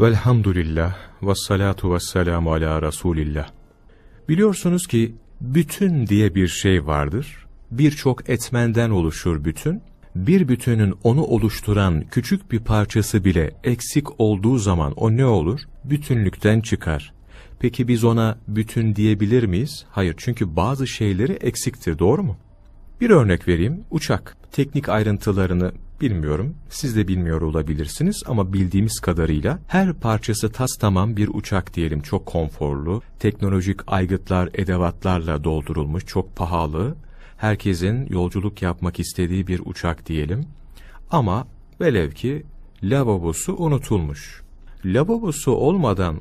Velhamdülillah ve salatu ve ala Resulillah. Biliyorsunuz ki bütün diye bir şey vardır. Birçok etmenden oluşur bütün. Bir bütünün onu oluşturan küçük bir parçası bile eksik olduğu zaman o ne olur? Bütünlükten çıkar. Peki biz ona bütün diyebilir miyiz? Hayır çünkü bazı şeyleri eksiktir doğru mu? Bir örnek vereyim. Uçak. Teknik ayrıntılarını bilmiyorum. Siz de bilmiyor olabilirsiniz ama bildiğimiz kadarıyla her parçası tas tamam bir uçak diyelim. Çok konforlu, teknolojik aygıtlar, edevatlarla doldurulmuş, çok pahalı. Herkesin yolculuk yapmak istediği bir uçak diyelim. Ama velev ki lavabosu unutulmuş. Lavabosu olmadan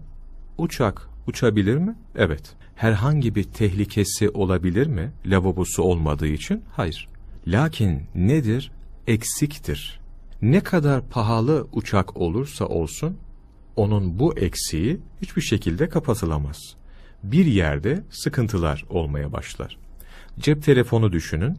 uçak uçabilir mi? Evet. Herhangi bir tehlikesi olabilir mi? Lavabosu olmadığı için? Hayır. Lakin nedir? Eksiktir. Ne kadar pahalı uçak olursa olsun, onun bu eksiği hiçbir şekilde kapatılamaz. Bir yerde sıkıntılar olmaya başlar. Cep telefonu düşünün.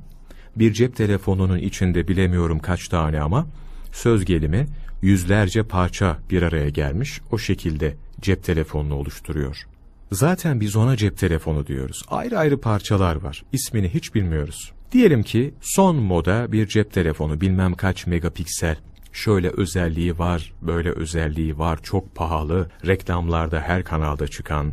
Bir cep telefonunun içinde bilemiyorum kaç tane ama söz gelimi yüzlerce parça bir araya gelmiş o şekilde cep telefonunu oluşturuyor. Zaten biz ona cep telefonu diyoruz. Ayrı ayrı parçalar var. İsmini hiç bilmiyoruz. Diyelim ki son moda bir cep telefonu bilmem kaç megapiksel. Şöyle özelliği var, böyle özelliği var, çok pahalı, reklamlarda her kanalda çıkan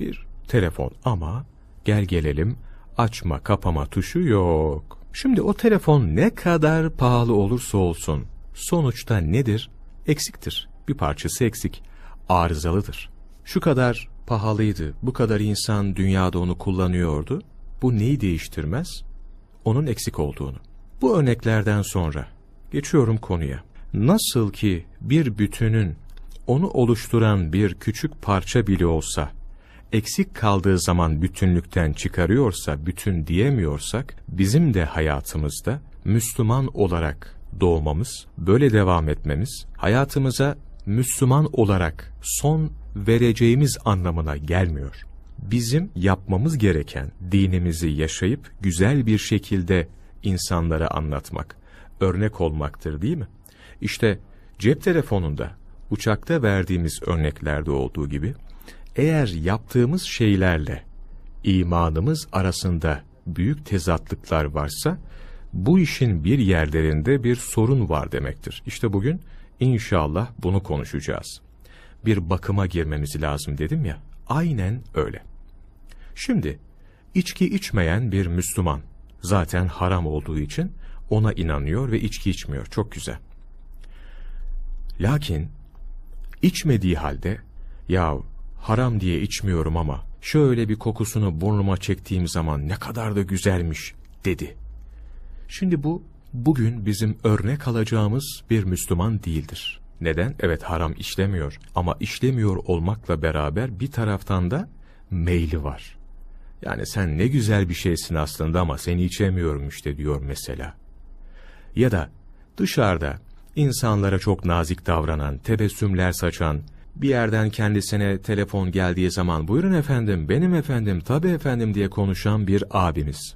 bir telefon ama gel gelelim açma kapama tuşu yok. Şimdi o telefon ne kadar pahalı olursa olsun sonuçta nedir? Eksiktir. Bir parçası eksik. Arızalıdır. Şu kadar pahalıydı, bu kadar insan dünyada onu kullanıyordu. Bu neyi değiştirmez? Onun eksik olduğunu. Bu örneklerden sonra geçiyorum konuya. Nasıl ki bir bütünün onu oluşturan bir küçük parça bile olsa eksik kaldığı zaman bütünlükten çıkarıyorsa, bütün diyemiyorsak, bizim de hayatımızda Müslüman olarak doğmamız, böyle devam etmemiz, hayatımıza Müslüman olarak son vereceğimiz anlamına gelmiyor. Bizim yapmamız gereken dinimizi yaşayıp güzel bir şekilde insanlara anlatmak, örnek olmaktır değil mi? İşte cep telefonunda, uçakta verdiğimiz örneklerde olduğu gibi, eğer yaptığımız şeylerle imanımız arasında büyük tezatlıklar varsa, bu işin bir yerlerinde bir sorun var demektir. İşte bugün inşallah bunu konuşacağız. Bir bakıma girmemiz lazım dedim ya, aynen öyle. Şimdi, içki içmeyen bir Müslüman, zaten haram olduğu için ona inanıyor ve içki içmiyor, çok güzel. Lakin, içmediği halde, ya haram diye içmiyorum ama şöyle bir kokusunu burnuma çektiğim zaman ne kadar da güzelmiş dedi. Şimdi bu bugün bizim örnek alacağımız bir Müslüman değildir. Neden? Evet haram işlemiyor ama işlemiyor olmakla beraber bir taraftan da meyli var. Yani sen ne güzel bir şeysin aslında ama seni içemiyorum işte diyor mesela. Ya da dışarıda insanlara çok nazik davranan, tebessümler saçan, bir yerden kendisine telefon geldiği zaman buyurun efendim, benim efendim, tabi efendim diye konuşan bir abimiz.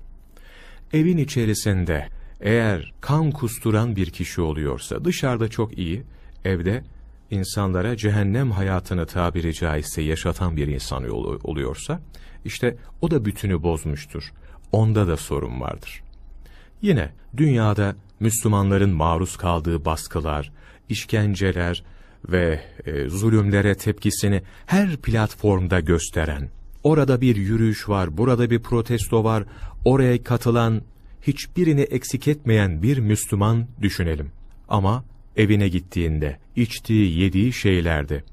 Evin içerisinde eğer kan kusturan bir kişi oluyorsa dışarıda çok iyi, evde insanlara cehennem hayatını tabiri caizse yaşatan bir insan oluyorsa, işte o da bütünü bozmuştur. Onda da sorun vardır. Yine dünyada Müslümanların maruz kaldığı baskılar, işkenceler, ve e, zulümlere tepkisini her platformda gösteren, orada bir yürüyüş var, burada bir protesto var, oraya katılan, hiçbirini eksik etmeyen bir Müslüman düşünelim. Ama evine gittiğinde, içtiği, yediği şeylerde,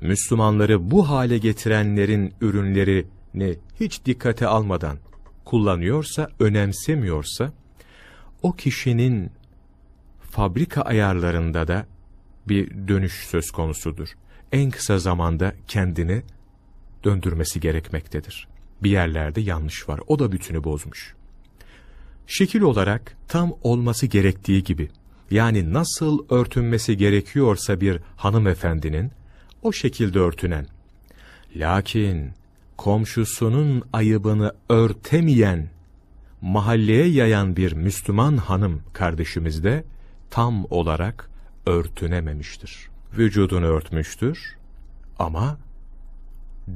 Müslümanları bu hale getirenlerin ürünlerini hiç dikkate almadan kullanıyorsa, önemsemiyorsa, o kişinin fabrika ayarlarında da bir dönüş söz konusudur. En kısa zamanda kendini döndürmesi gerekmektedir. Bir yerlerde yanlış var. O da bütünü bozmuş. Şekil olarak tam olması gerektiği gibi, yani nasıl örtünmesi gerekiyorsa bir hanımefendinin, o şekilde örtünen, lakin komşusunun ayıbını örtemeyen, mahalleye yayan bir Müslüman hanım kardeşimiz de tam olarak örtünememiştir. Vücudunu örtmüştür ama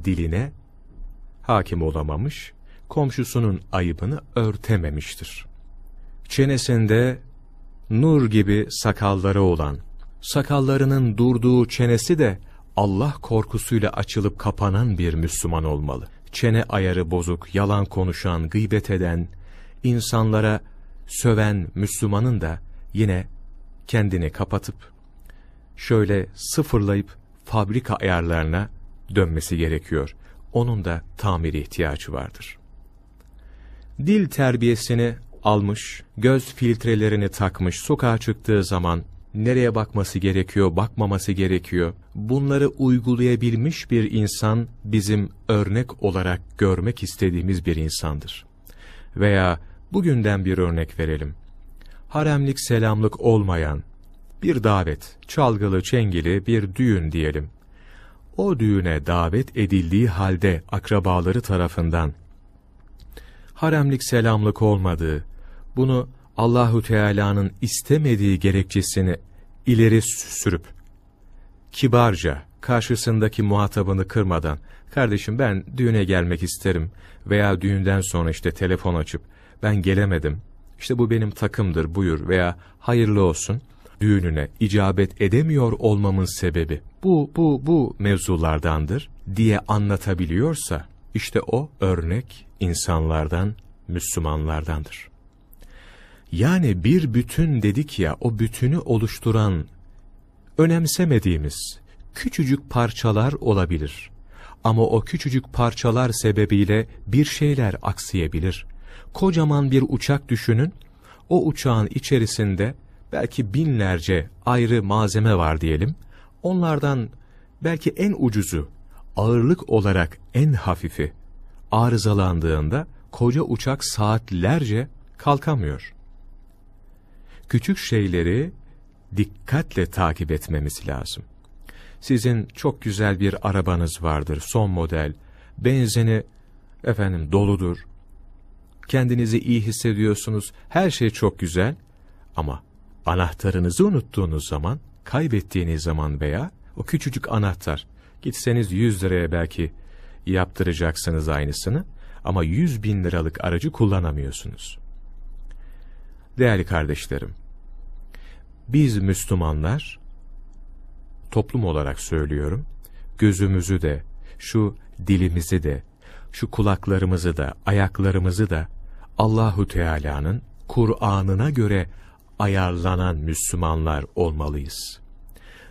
diline hakim olamamış, komşusunun ayıbını örtememiştir. Çenesinde nur gibi sakalları olan, sakallarının durduğu çenesi de Allah korkusuyla açılıp kapanan bir Müslüman olmalı. Çene ayarı bozuk, yalan konuşan, gıybet eden, insanlara söven Müslümanın da yine kendini kapatıp, şöyle sıfırlayıp fabrika ayarlarına dönmesi gerekiyor. Onun da tamiri ihtiyacı vardır. Dil terbiyesini almış, göz filtrelerini takmış, sokağa çıktığı zaman nereye bakması gerekiyor, bakmaması gerekiyor. Bunları uygulayabilmiş bir insan bizim örnek olarak görmek istediğimiz bir insandır. Veya bugünden bir örnek verelim. Haremlik selamlık olmayan bir davet, çalgılı çengili bir düğün diyelim. O düğüne davet edildiği halde akrabaları tarafından haremlik selamlık olmadığı, bunu Allahu Teala'nın istemediği gerekçesini ileri sürüp kibarca karşısındaki muhatabını kırmadan kardeşim ben düğüne gelmek isterim veya düğünden sonra işte telefon açıp ben gelemedim işte bu benim takımdır buyur veya hayırlı olsun düğününe icabet edemiyor olmamın sebebi bu bu bu mevzulardandır diye anlatabiliyorsa işte o örnek insanlardan Müslümanlardandır. Yani bir bütün dedik ya, o bütünü oluşturan, önemsemediğimiz küçücük parçalar olabilir. Ama o küçücük parçalar sebebiyle bir şeyler aksayabilir. Kocaman bir uçak düşünün, o uçağın içerisinde belki binlerce ayrı malzeme var diyelim. Onlardan belki en ucuzu, ağırlık olarak en hafifi arızalandığında koca uçak saatlerce kalkamıyor küçük şeyleri dikkatle takip etmemiz lazım. Sizin çok güzel bir arabanız vardır, son model, benzini efendim doludur. Kendinizi iyi hissediyorsunuz, her şey çok güzel ama anahtarınızı unuttuğunuz zaman, kaybettiğiniz zaman veya o küçücük anahtar, gitseniz 100 liraya belki yaptıracaksınız aynısını ama 100 bin liralık aracı kullanamıyorsunuz. Değerli kardeşlerim, biz Müslümanlar, toplum olarak söylüyorum, gözümüzü de, şu dilimizi de, şu kulaklarımızı da, ayaklarımızı da Allahu Teala'nın Kur'an'ına göre ayarlanan Müslümanlar olmalıyız.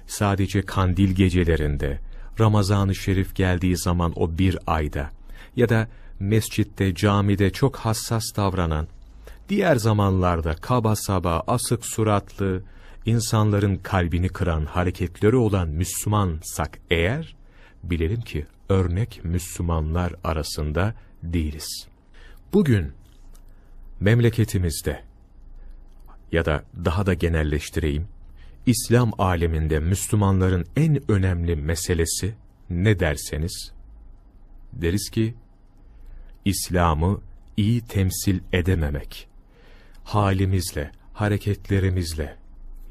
Sadece kandil gecelerinde, Ramazan-ı Şerif geldiği zaman o bir ayda ya da mescitte, camide çok hassas davranan, diğer zamanlarda kaba saba, asık suratlı, insanların kalbini kıran hareketleri olan Müslümansak eğer, bilelim ki örnek Müslümanlar arasında değiliz. Bugün memleketimizde ya da daha da genelleştireyim, İslam aleminde Müslümanların en önemli meselesi ne derseniz, deriz ki, İslam'ı iyi temsil edememek, halimizle, hareketlerimizle,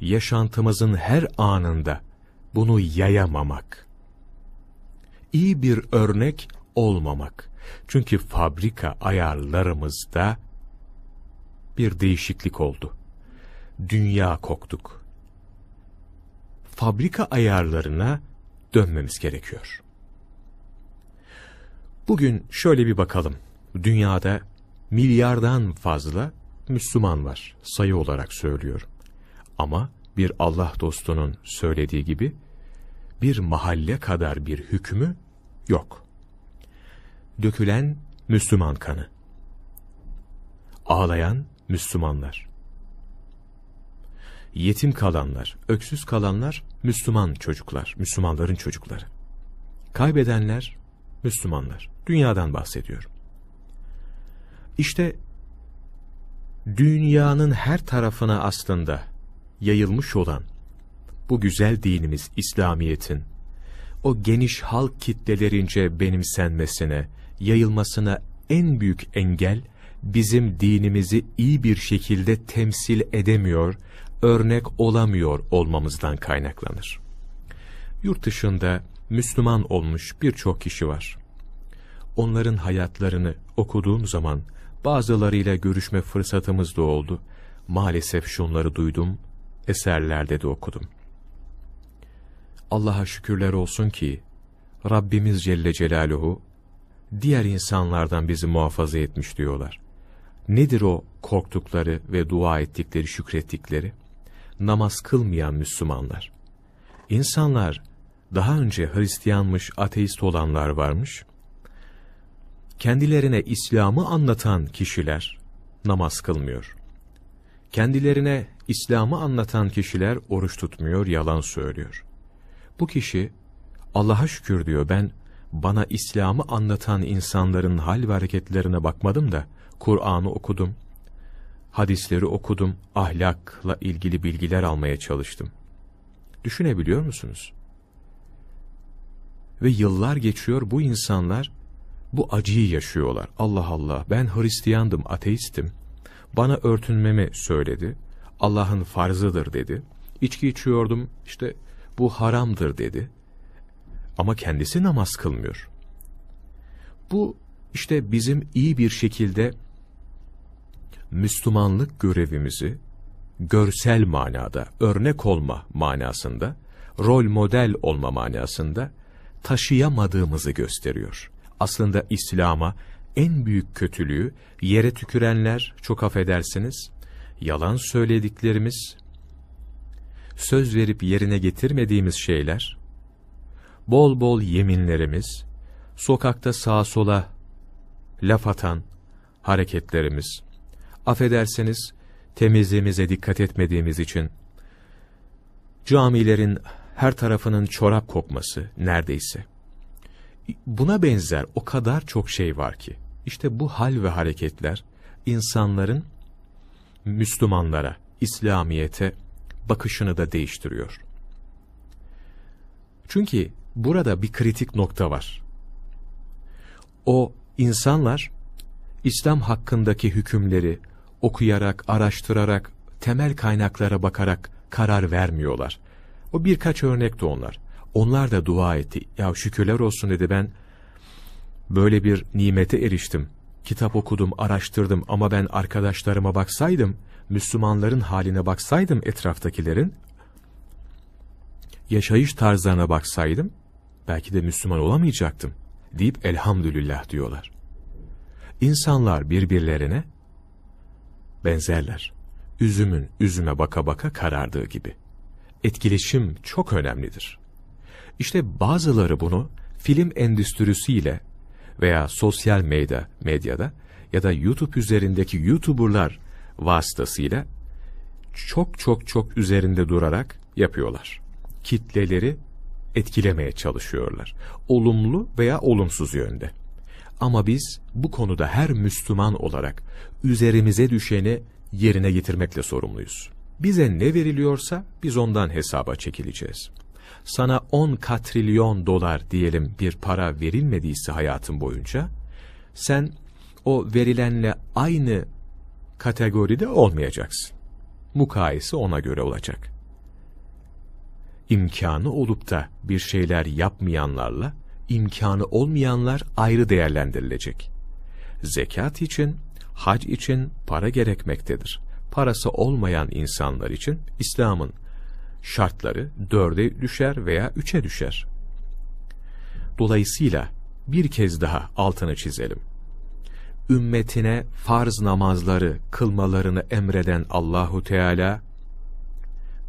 yaşantımızın her anında bunu yayamamak. İyi bir örnek olmamak. Çünkü fabrika ayarlarımızda bir değişiklik oldu. Dünya koktuk. Fabrika ayarlarına dönmemiz gerekiyor. Bugün şöyle bir bakalım. Dünyada milyardan fazla Müslüman var. Sayı olarak söylüyorum. Ama bir Allah dostunun söylediği gibi bir mahalle kadar bir hükmü yok. Dökülen Müslüman kanı. Ağlayan Müslümanlar. Yetim kalanlar, öksüz kalanlar Müslüman çocuklar, Müslümanların çocukları. Kaybedenler Müslümanlar. Dünyadan bahsediyorum. İşte dünyanın her tarafına aslında yayılmış olan bu güzel dinimiz İslamiyet'in o geniş halk kitlelerince benimsenmesine, yayılmasına en büyük engel bizim dinimizi iyi bir şekilde temsil edemiyor, örnek olamıyor olmamızdan kaynaklanır. Yurt dışında Müslüman olmuş birçok kişi var. Onların hayatlarını okuduğum zaman bazılarıyla görüşme fırsatımız da oldu. Maalesef şunları duydum, eserlerde de okudum. Allah'a şükürler olsun ki Rabbimiz Celle Celaluhu diğer insanlardan bizi muhafaza etmiş diyorlar. Nedir o korktukları ve dua ettikleri, şükrettikleri? Namaz kılmayan Müslümanlar. İnsanlar daha önce Hristiyanmış, ateist olanlar varmış. Kendilerine İslam'ı anlatan kişiler namaz kılmıyor. Kendilerine İslam'ı anlatan kişiler oruç tutmuyor, yalan söylüyor. Bu kişi Allah'a şükür diyor ben bana İslam'ı anlatan insanların hal ve hareketlerine bakmadım da Kur'an'ı okudum, hadisleri okudum, ahlakla ilgili bilgiler almaya çalıştım. Düşünebiliyor musunuz? Ve yıllar geçiyor bu insanlar bu acıyı yaşıyorlar. Allah Allah ben Hristiyandım, ateistim. Bana örtünmemi söyledi. Allah'ın farzıdır dedi. İçki içiyordum işte bu haramdır dedi. Ama kendisi namaz kılmıyor. Bu işte bizim iyi bir şekilde Müslümanlık görevimizi görsel manada, örnek olma manasında, rol model olma manasında taşıyamadığımızı gösteriyor. Aslında İslam'a en büyük kötülüğü yere tükürenler, çok affedersiniz, yalan söylediklerimiz, söz verip yerine getirmediğimiz şeyler, bol bol yeminlerimiz, sokakta sağa sola laf atan hareketlerimiz, affederseniz temizliğimize dikkat etmediğimiz için, camilerin her tarafının çorap kokması neredeyse. Buna benzer o kadar çok şey var ki, işte bu hal ve hareketler, insanların Müslümanlara, İslamiyet'e bakışını da değiştiriyor. Çünkü burada bir kritik nokta var. O insanlar İslam hakkındaki hükümleri okuyarak, araştırarak, temel kaynaklara bakarak karar vermiyorlar. O birkaç örnek de onlar. Onlar da dua etti. Ya şükürler olsun dedi ben böyle bir nimete eriştim. Kitap okudum, araştırdım ama ben arkadaşlarıma baksaydım, Müslümanların haline baksaydım etraftakilerin, yaşayış tarzlarına baksaydım, belki de Müslüman olamayacaktım deyip elhamdülillah diyorlar. İnsanlar birbirlerine benzerler. Üzümün üzüme baka baka karardığı gibi. Etkileşim çok önemlidir. İşte bazıları bunu film endüstrisiyle veya sosyal medya, medyada ya da YouTube üzerindeki YouTuber'lar vasıtasıyla çok çok çok üzerinde durarak yapıyorlar. Kitleleri etkilemeye çalışıyorlar. Olumlu veya olumsuz yönde. Ama biz bu konuda her Müslüman olarak üzerimize düşeni yerine getirmekle sorumluyuz. Bize ne veriliyorsa biz ondan hesaba çekileceğiz. Sana 10 katrilyon dolar diyelim bir para verilmediyse hayatın boyunca, sen o verilenle aynı kategoride olmayacaksın. Mukayese ona göre olacak. İmkanı olup da bir şeyler yapmayanlarla, imkanı olmayanlar ayrı değerlendirilecek. Zekat için, hac için para gerekmektedir. Parası olmayan insanlar için İslam'ın şartları dörde düşer veya üçe düşer. Dolayısıyla bir kez daha altını çizelim. Ümmetine farz namazları kılmalarını emreden Allahu Teala,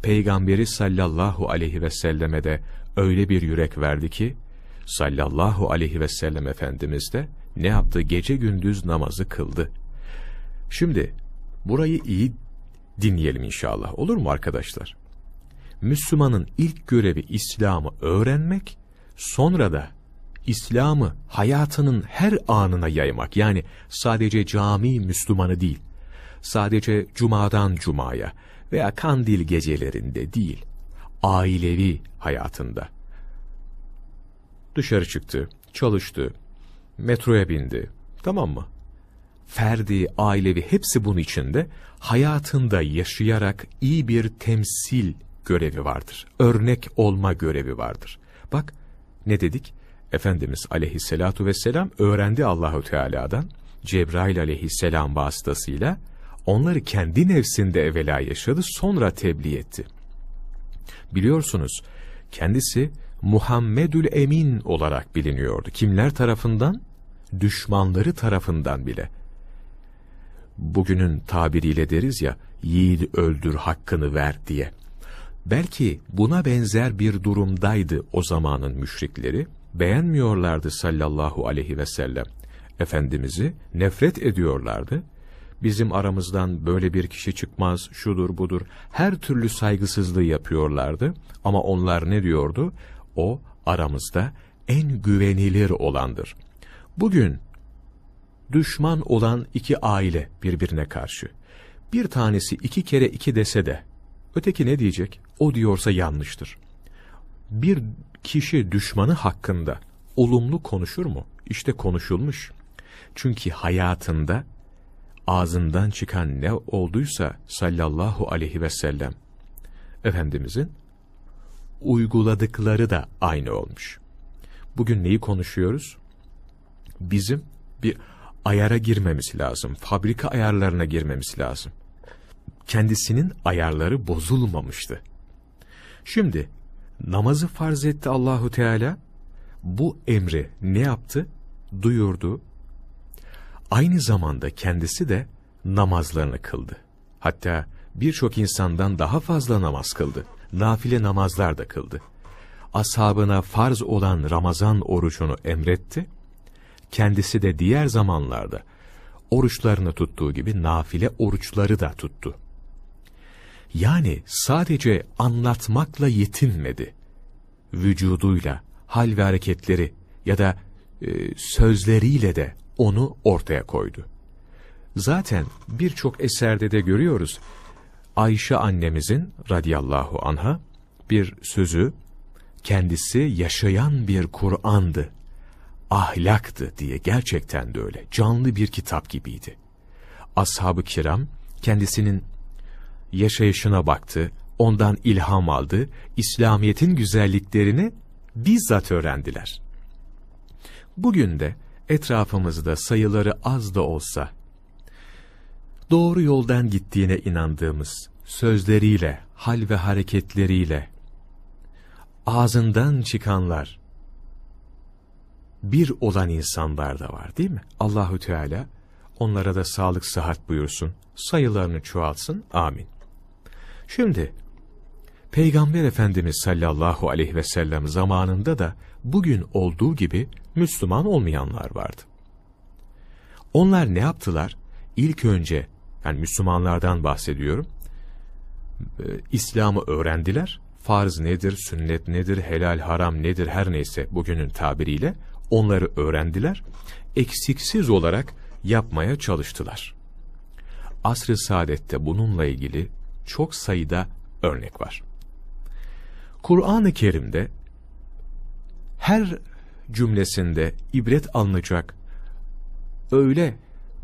Peygamberi sallallahu aleyhi ve selleme de öyle bir yürek verdi ki, sallallahu aleyhi ve sellem Efendimiz de ne yaptı? Gece gündüz namazı kıldı. Şimdi burayı iyi dinleyelim inşallah. Olur mu arkadaşlar? Müslümanın ilk görevi İslam'ı öğrenmek, sonra da İslam'ı hayatının her anına yaymak. Yani sadece cami Müslümanı değil, sadece cumadan cumaya veya kandil gecelerinde değil, ailevi hayatında. Dışarı çıktı, çalıştı, metroya bindi, tamam mı? Ferdi, ailevi hepsi bunun içinde hayatında yaşayarak iyi bir temsil görevi vardır. Örnek olma görevi vardır. Bak Ne dedik? Efendimiz aleyhissalatu vesselam öğrendi Allahu Teala'dan Cebrail aleyhisselam vasıtasıyla onları kendi nefsinde evvela yaşadı sonra tebliğ etti. Biliyorsunuz kendisi Muhammedül Emin olarak biliniyordu. Kimler tarafından? Düşmanları tarafından bile. Bugünün tabiriyle deriz ya, yiğit öldür hakkını ver diye. Belki buna benzer bir durumdaydı o zamanın müşrikleri. Beğenmiyorlardı sallallahu aleyhi ve sellem. Efendimiz'i nefret ediyorlardı. Bizim aramızdan böyle bir kişi çıkmaz, şudur budur, her türlü saygısızlığı yapıyorlardı. Ama onlar ne diyordu? O aramızda en güvenilir olandır. Bugün düşman olan iki aile birbirine karşı. Bir tanesi iki kere iki dese de, öteki ne diyecek? O diyorsa yanlıştır. Bir kişi düşmanı hakkında olumlu konuşur mu? İşte konuşulmuş. Çünkü hayatında ağzından çıkan ne olduysa sallallahu aleyhi ve sellem Efendimizin uyguladıkları da aynı olmuş. Bugün neyi konuşuyoruz? Bizim bir ayara girmemiz lazım. Fabrika ayarlarına girmemiz lazım. Kendisinin ayarları bozulmamıştı. Şimdi namazı farz etti Allahu Teala. Bu emri ne yaptı? Duyurdu. Aynı zamanda kendisi de namazlarını kıldı. Hatta birçok insandan daha fazla namaz kıldı. Nafile namazlar da kıldı. Ashabına farz olan Ramazan orucunu emretti. Kendisi de diğer zamanlarda oruçlarını tuttuğu gibi nafile oruçları da tuttu. Yani sadece anlatmakla yetinmedi. Vücuduyla, hal ve hareketleri ya da e, sözleriyle de onu ortaya koydu. Zaten birçok eserde de görüyoruz. Ayşe annemizin radiyallahu anha bir sözü kendisi yaşayan bir Kur'an'dı, ahlaktı diye gerçekten de öyle. Canlı bir kitap gibiydi. Ashab-ı kiram kendisinin yaşayışına baktı, ondan ilham aldı, İslamiyet'in güzelliklerini bizzat öğrendiler. Bugün de etrafımızda sayıları az da olsa, doğru yoldan gittiğine inandığımız sözleriyle, hal ve hareketleriyle, ağzından çıkanlar, bir olan insanlar da var değil mi? Allahü Teala onlara da sağlık sıhhat buyursun, sayılarını çoğaltsın, amin. Şimdi, Peygamber Efendimiz sallallahu aleyhi ve sellem zamanında da bugün olduğu gibi Müslüman olmayanlar vardı. Onlar ne yaptılar? İlk önce, yani Müslümanlardan bahsediyorum, e, İslam'ı öğrendiler. Farz nedir, sünnet nedir, helal haram nedir her neyse bugünün tabiriyle onları öğrendiler. Eksiksiz olarak yapmaya çalıştılar. Asr-ı Saadet'te bununla ilgili çok sayıda örnek var. Kur'an-ı Kerim'de her cümlesinde ibret alınacak öyle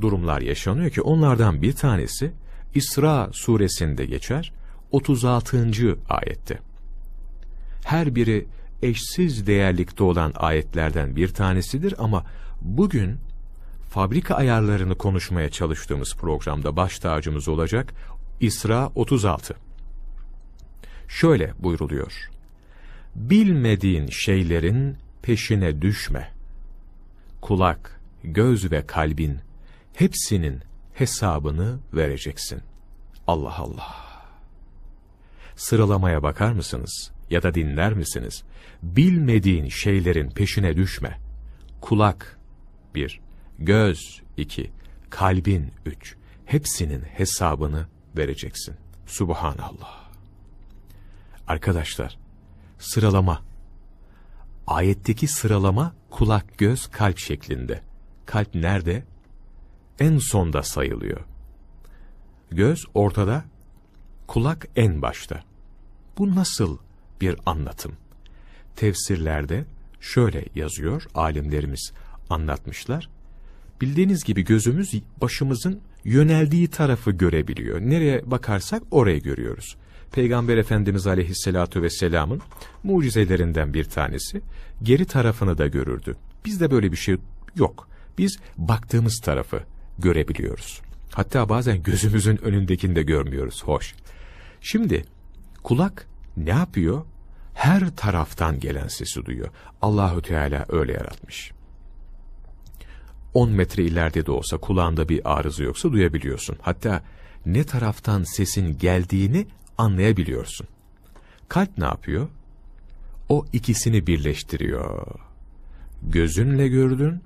durumlar yaşanıyor ki onlardan bir tanesi İsra suresinde geçer 36. ayette. Her biri eşsiz değerlikte olan ayetlerden bir tanesidir ama bugün fabrika ayarlarını konuşmaya çalıştığımız programda baş tacımız olacak İsra 36. Şöyle buyruluyor. Bilmediğin şeylerin peşine düşme. Kulak, göz ve kalbin hepsinin hesabını vereceksin. Allah Allah. Sıralamaya bakar mısınız ya da dinler misiniz? Bilmediğin şeylerin peşine düşme. Kulak bir, göz iki, kalbin üç. Hepsinin hesabını vereceksin. Subhanallah. Arkadaşlar, sıralama. Ayetteki sıralama kulak, göz, kalp şeklinde. Kalp nerede? En sonda sayılıyor. Göz ortada, kulak en başta. Bu nasıl bir anlatım? Tefsirlerde şöyle yazıyor, alimlerimiz anlatmışlar. Bildiğiniz gibi gözümüz başımızın yöneldiği tarafı görebiliyor. Nereye bakarsak orayı görüyoruz. Peygamber Efendimiz Aleyhisselatü Vesselam'ın mucizelerinden bir tanesi. Geri tarafını da görürdü. Bizde böyle bir şey yok. Biz baktığımız tarafı görebiliyoruz. Hatta bazen gözümüzün önündekini de görmüyoruz. Hoş. Şimdi kulak ne yapıyor? Her taraftan gelen sesi duyuyor. Allahü Teala öyle yaratmış. 10 metre ileride de olsa kulağında bir arıza yoksa duyabiliyorsun. Hatta ne taraftan sesin geldiğini anlayabiliyorsun. Kalp ne yapıyor? O ikisini birleştiriyor. Gözünle gördün,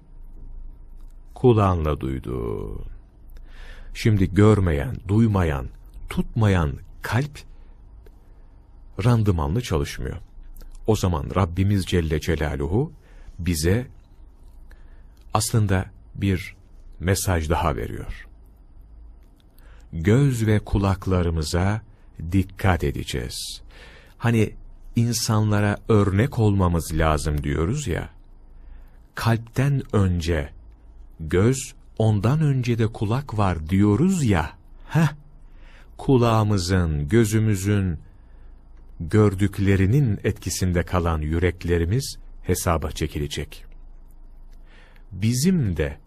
kulağınla duydun. Şimdi görmeyen, duymayan, tutmayan kalp randımanlı çalışmıyor. O zaman Rabbimiz Celle Celaluhu bize aslında bir mesaj daha veriyor. Göz ve kulaklarımıza dikkat edeceğiz. Hani insanlara örnek olmamız lazım diyoruz ya, kalpten önce göz, ondan önce de kulak var diyoruz ya, heh, kulağımızın, gözümüzün, gördüklerinin etkisinde kalan yüreklerimiz hesaba çekilecek. Bizim de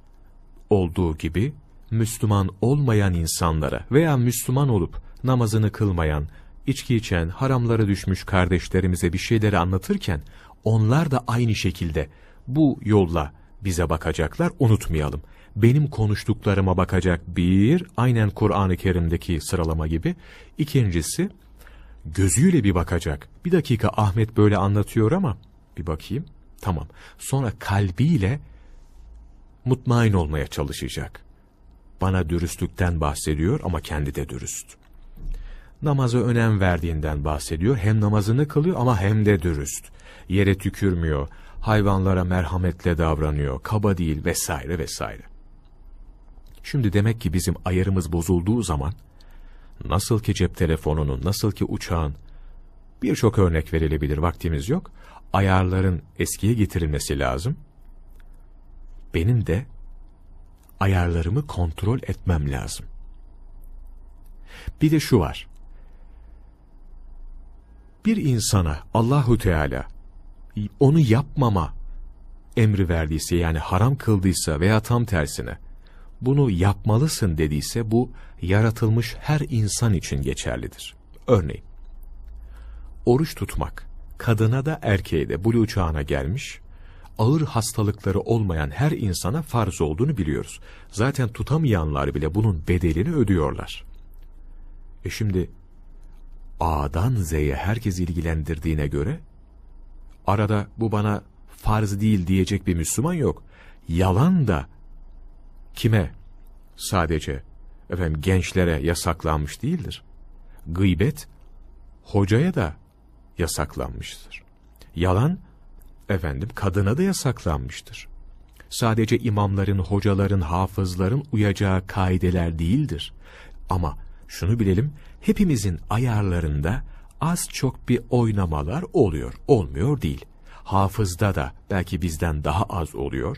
olduğu gibi Müslüman olmayan insanlara veya Müslüman olup namazını kılmayan, içki içen, haramlara düşmüş kardeşlerimize bir şeyleri anlatırken onlar da aynı şekilde bu yolla bize bakacaklar unutmayalım. Benim konuştuklarıma bakacak bir, aynen Kur'an-ı Kerim'deki sıralama gibi. İkincisi, gözüyle bir bakacak. Bir dakika Ahmet böyle anlatıyor ama bir bakayım. Tamam. Sonra kalbiyle mutmain olmaya çalışacak. Bana dürüstlükten bahsediyor ama kendi de dürüst. Namaza önem verdiğinden bahsediyor. Hem namazını kılıyor ama hem de dürüst. Yere tükürmüyor, hayvanlara merhametle davranıyor, kaba değil vesaire vesaire. Şimdi demek ki bizim ayarımız bozulduğu zaman, nasıl ki cep telefonunun, nasıl ki uçağın, birçok örnek verilebilir vaktimiz yok, ayarların eskiye getirilmesi lazım. Benim de ayarlarımı kontrol etmem lazım. Bir de şu var. Bir insana Allahu Teala onu yapmama emri verdiyse yani haram kıldıysa veya tam tersine bunu yapmalısın dediyse bu yaratılmış her insan için geçerlidir. Örneğin oruç tutmak kadına da erkeğe de bulu çağına gelmiş ağır hastalıkları olmayan her insana farz olduğunu biliyoruz. Zaten tutamayanlar bile bunun bedelini ödüyorlar. E şimdi A'dan Z'ye herkes ilgilendirdiğine göre arada bu bana farz değil diyecek bir Müslüman yok. Yalan da kime sadece efendim gençlere yasaklanmış değildir. Gıybet hocaya da yasaklanmıştır. Yalan efendim kadına da yasaklanmıştır. Sadece imamların, hocaların, hafızların uyacağı kaideler değildir. Ama şunu bilelim, hepimizin ayarlarında az çok bir oynamalar oluyor, olmuyor değil. Hafızda da belki bizden daha az oluyor.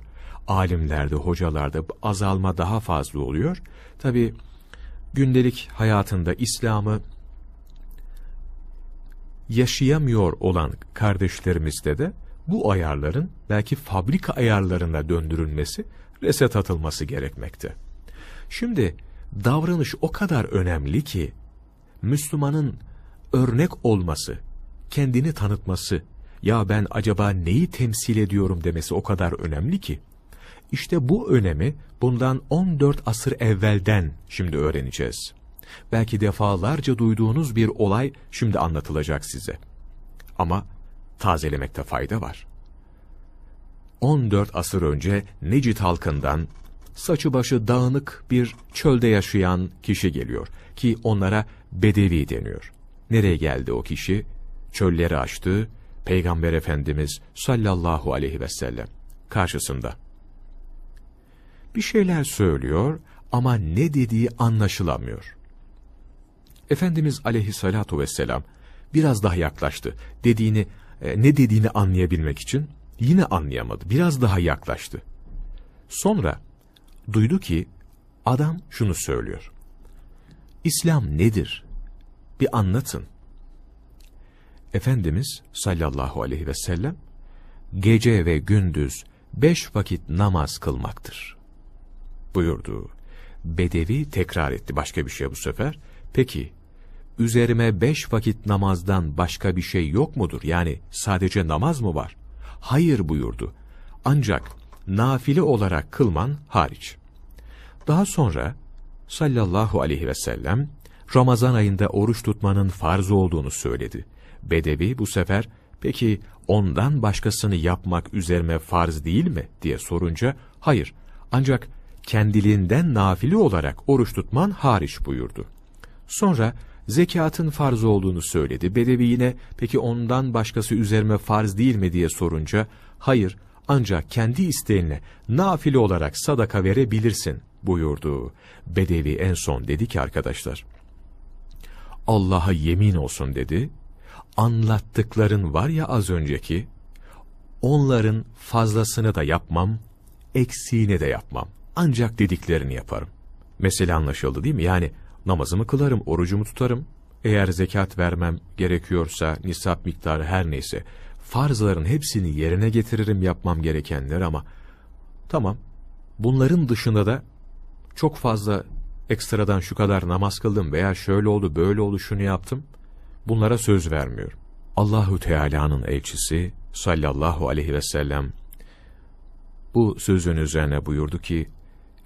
Alimlerde, hocalarda azalma daha fazla oluyor. Tabi gündelik hayatında İslam'ı yaşayamıyor olan kardeşlerimizde de bu ayarların belki fabrika ayarlarına döndürülmesi, reset atılması gerekmekte. Şimdi davranış o kadar önemli ki, Müslümanın örnek olması, kendini tanıtması, ya ben acaba neyi temsil ediyorum demesi o kadar önemli ki, işte bu önemi bundan 14 asır evvelden şimdi öğreneceğiz. Belki defalarca duyduğunuz bir olay şimdi anlatılacak size. Ama tazelemekte fayda var. 14 asır önce Necit halkından saçı başı dağınık bir çölde yaşayan kişi geliyor ki onlara Bedevi deniyor. Nereye geldi o kişi? Çölleri açtı, Peygamber Efendimiz sallallahu aleyhi ve sellem karşısında. Bir şeyler söylüyor ama ne dediği anlaşılamıyor. Efendimiz aleyhissalatu vesselam biraz daha yaklaştı. Dediğini e, ne dediğini anlayabilmek için yine anlayamadı. Biraz daha yaklaştı. Sonra duydu ki adam şunu söylüyor. İslam nedir? Bir anlatın. Efendimiz sallallahu aleyhi ve sellem gece ve gündüz beş vakit namaz kılmaktır. Buyurdu. Bedevi tekrar etti başka bir şey bu sefer. Peki, üzerime beş vakit namazdan başka bir şey yok mudur? Yani sadece namaz mı var? Hayır buyurdu. Ancak nafile olarak kılman hariç. Daha sonra sallallahu aleyhi ve sellem Ramazan ayında oruç tutmanın farz olduğunu söyledi. Bedevi bu sefer peki ondan başkasını yapmak üzerime farz değil mi diye sorunca hayır ancak kendiliğinden nafili olarak oruç tutman hariç buyurdu. Sonra zekatın farz olduğunu söyledi. Bedevi yine peki ondan başkası üzerime farz değil mi diye sorunca hayır ancak kendi isteğinle nafile olarak sadaka verebilirsin buyurdu. Bedevi en son dedi ki arkadaşlar Allah'a yemin olsun dedi. Anlattıkların var ya az önceki onların fazlasını da yapmam, eksiğini de yapmam. Ancak dediklerini yaparım. Mesele anlaşıldı değil mi? Yani namazımı kılarım, orucumu tutarım. Eğer zekat vermem gerekiyorsa, nisap miktarı her neyse, farzların hepsini yerine getiririm yapmam gerekenler ama, tamam, bunların dışında da çok fazla ekstradan şu kadar namaz kıldım veya şöyle oldu, böyle oldu, şunu yaptım, bunlara söz vermiyorum. Allahu Teala'nın elçisi sallallahu aleyhi ve sellem bu sözün üzerine buyurdu ki,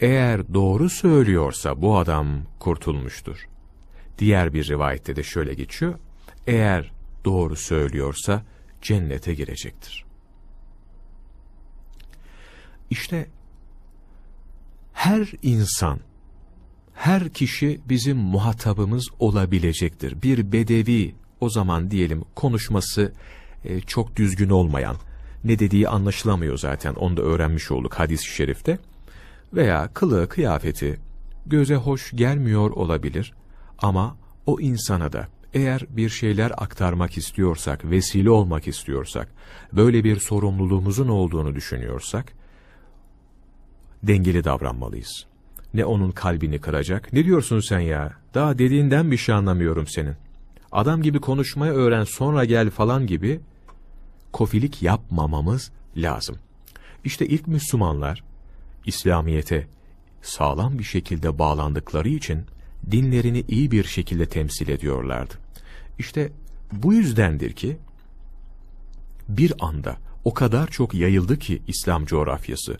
eğer doğru söylüyorsa bu adam kurtulmuştur. Diğer bir rivayette de şöyle geçiyor, eğer doğru söylüyorsa cennete girecektir. İşte her insan, her kişi bizim muhatabımız olabilecektir. Bir bedevi, o zaman diyelim konuşması e, çok düzgün olmayan, ne dediği anlaşılamıyor zaten, onu da öğrenmiş olduk hadis-i şerifte. Veya kılığı, kıyafeti göze hoş gelmiyor olabilir ama o insana da eğer bir şeyler aktarmak istiyorsak, vesile olmak istiyorsak, böyle bir sorumluluğumuzun olduğunu düşünüyorsak, dengeli davranmalıyız. Ne onun kalbini kıracak, ne diyorsun sen ya, daha dediğinden bir şey anlamıyorum senin. Adam gibi konuşmayı öğren sonra gel falan gibi kofilik yapmamamız lazım. İşte ilk Müslümanlar, İslamiyet'e sağlam bir şekilde bağlandıkları için dinlerini iyi bir şekilde temsil ediyorlardı. İşte bu yüzdendir ki bir anda o kadar çok yayıldı ki İslam coğrafyası,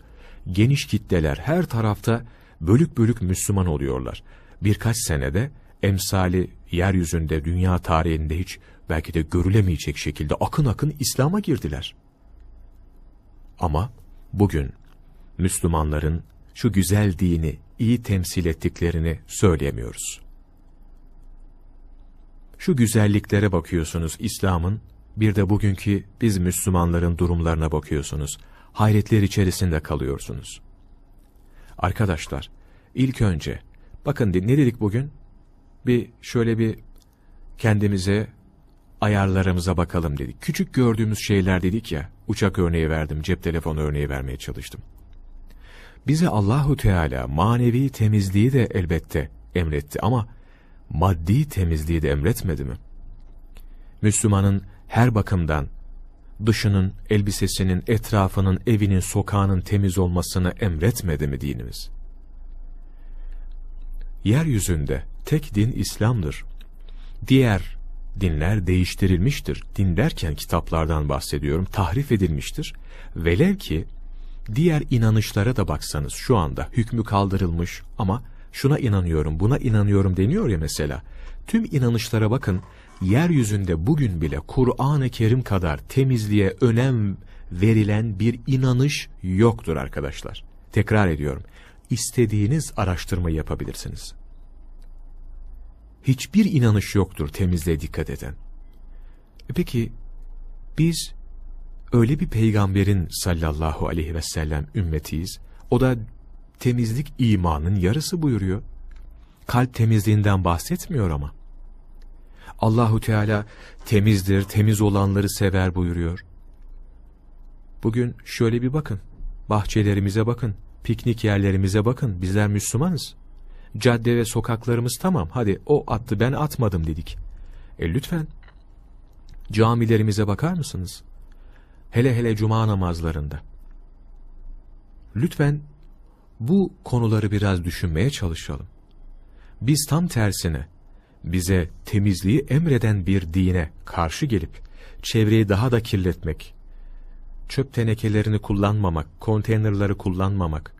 geniş kitleler her tarafta bölük bölük Müslüman oluyorlar. Birkaç senede emsali yeryüzünde dünya tarihinde hiç belki de görülemeyecek şekilde akın akın İslam'a girdiler. Ama bugün Müslümanların şu güzel dini iyi temsil ettiklerini söyleyemiyoruz. Şu güzelliklere bakıyorsunuz İslam'ın, bir de bugünkü biz Müslümanların durumlarına bakıyorsunuz. Hayretler içerisinde kalıyorsunuz. Arkadaşlar, ilk önce, bakın ne dedik bugün? Bir şöyle bir kendimize, ayarlarımıza bakalım dedik. Küçük gördüğümüz şeyler dedik ya, uçak örneği verdim, cep telefonu örneği vermeye çalıştım. Bize Allahu Teala manevi temizliği de elbette emretti ama maddi temizliği de emretmedi mi? Müslümanın her bakımdan dışının, elbisesinin, etrafının, evinin, sokağının temiz olmasını emretmedi mi dinimiz? Yeryüzünde tek din İslam'dır. Diğer dinler değiştirilmiştir. Din derken kitaplardan bahsediyorum, tahrif edilmiştir. Velev ki diğer inanışlara da baksanız şu anda hükmü kaldırılmış ama şuna inanıyorum, buna inanıyorum deniyor ya mesela. Tüm inanışlara bakın, yeryüzünde bugün bile Kur'an-ı Kerim kadar temizliğe önem verilen bir inanış yoktur arkadaşlar. Tekrar ediyorum, istediğiniz araştırmayı yapabilirsiniz. Hiçbir inanış yoktur temizliğe dikkat eden. E peki, biz öyle bir peygamberin sallallahu aleyhi ve sellem ümmetiyiz. O da temizlik imanın yarısı buyuruyor. Kalp temizliğinden bahsetmiyor ama. Allahu Teala temizdir, temiz olanları sever buyuruyor. Bugün şöyle bir bakın. Bahçelerimize bakın, piknik yerlerimize bakın. Bizler Müslümanız. Cadde ve sokaklarımız tamam. Hadi o attı ben atmadım dedik. E lütfen Camilerimize bakar mısınız? Hele hele cuma namazlarında. Lütfen bu konuları biraz düşünmeye çalışalım. Biz tam tersine bize temizliği emreden bir dine karşı gelip çevreyi daha da kirletmek, çöp tenekelerini kullanmamak, konteynerları kullanmamak,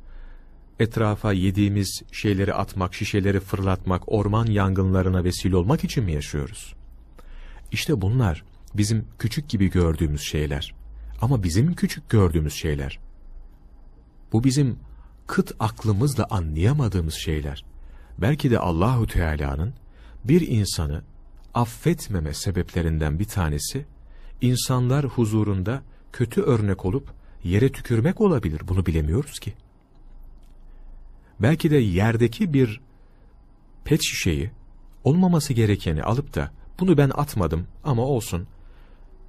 etrafa yediğimiz şeyleri atmak, şişeleri fırlatmak, orman yangınlarına vesile olmak için mi yaşıyoruz? İşte bunlar bizim küçük gibi gördüğümüz şeyler. Ama bizim küçük gördüğümüz şeyler. Bu bizim kıt aklımızla anlayamadığımız şeyler. Belki de Allahu Teala'nın bir insanı affetmeme sebeplerinden bir tanesi insanlar huzurunda kötü örnek olup yere tükürmek olabilir. Bunu bilemiyoruz ki. Belki de yerdeki bir pet şişeyi olmaması gerekeni alıp da bunu ben atmadım ama olsun.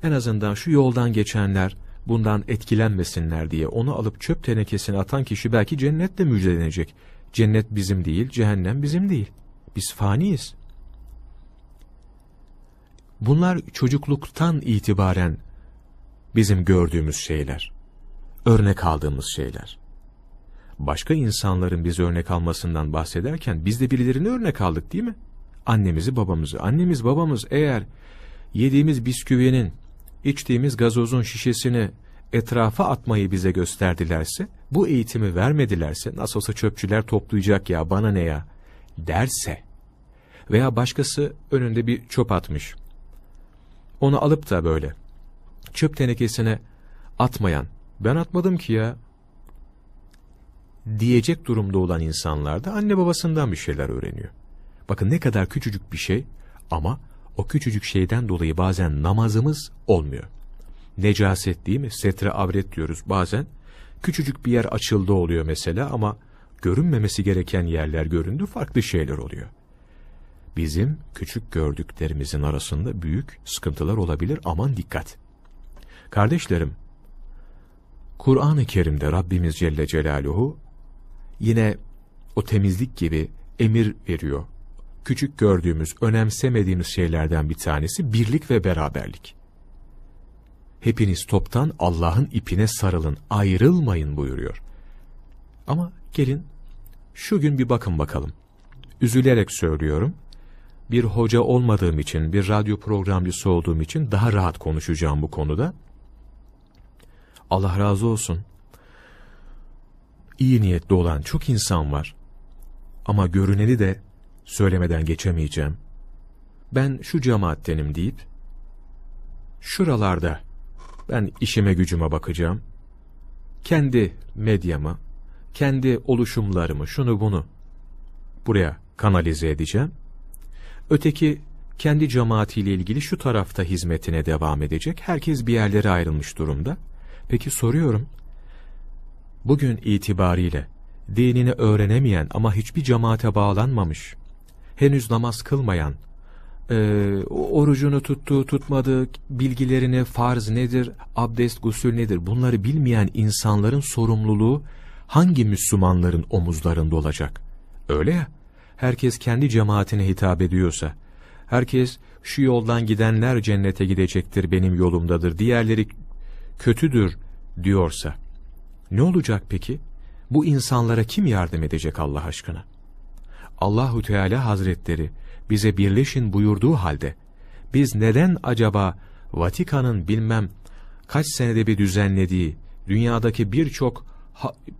En azından şu yoldan geçenler bundan etkilenmesinler diye onu alıp çöp tenekesine atan kişi belki cennetle müjdelenecek. Cennet bizim değil, cehennem bizim değil. Biz faniyiz. Bunlar çocukluktan itibaren bizim gördüğümüz şeyler. Örnek aldığımız şeyler. Başka insanların biz örnek almasından bahsederken biz de birilerini örnek aldık değil mi? Annemizi babamızı. Annemiz babamız eğer yediğimiz bisküvinin, içtiğimiz gazozun şişesini etrafa atmayı bize gösterdilerse, bu eğitimi vermedilerse, nasıl olsa çöpçüler toplayacak ya bana ne ya derse veya başkası önünde bir çöp atmış. Onu alıp da böyle çöp tenekesine atmayan, ben atmadım ki ya diyecek durumda olan insanlar da anne babasından bir şeyler öğreniyor. Bakın ne kadar küçücük bir şey ama o küçücük şeyden dolayı bazen namazımız olmuyor. Necaset değil mi? Setre avret diyoruz bazen. Küçücük bir yer açıldı oluyor mesela ama görünmemesi gereken yerler göründü farklı şeyler oluyor. Bizim küçük gördüklerimizin arasında büyük sıkıntılar olabilir aman dikkat. Kardeşlerim, Kur'an-ı Kerim'de Rabbimiz Celle Celaluhu yine o temizlik gibi emir veriyor. Küçük gördüğümüz, önemsemediğimiz şeylerden bir tanesi birlik ve beraberlik. Hepiniz toptan Allah'ın ipine sarılın, ayrılmayın buyuruyor. Ama gelin şu gün bir bakın bakalım. Üzülerek söylüyorum. Bir hoca olmadığım için, bir radyo programcısı olduğum için daha rahat konuşacağım bu konuda. Allah razı olsun. İyi niyetli olan çok insan var. Ama görüneni de söylemeden geçemeyeceğim. Ben şu cemaattenim deyip, şuralarda ben işime gücüme bakacağım. Kendi medyamı, kendi oluşumlarımı, şunu bunu buraya kanalize edeceğim. Öteki kendi cemaatiyle ilgili şu tarafta hizmetine devam edecek. Herkes bir yerlere ayrılmış durumda. Peki soruyorum, bugün itibariyle dinini öğrenemeyen ama hiçbir cemaate bağlanmamış, henüz namaz kılmayan, e, orucunu tuttuğu tutmadığı bilgilerini farz nedir, abdest gusül nedir bunları bilmeyen insanların sorumluluğu hangi Müslümanların omuzlarında olacak? Öyle ya, herkes kendi cemaatine hitap ediyorsa, herkes şu yoldan gidenler cennete gidecektir benim yolumdadır, diğerleri kötüdür diyorsa, ne olacak peki? Bu insanlara kim yardım edecek Allah aşkına? Allahu Teala Hazretleri bize birleşin buyurduğu halde biz neden acaba Vatikan'ın bilmem kaç senede bir düzenlediği dünyadaki birçok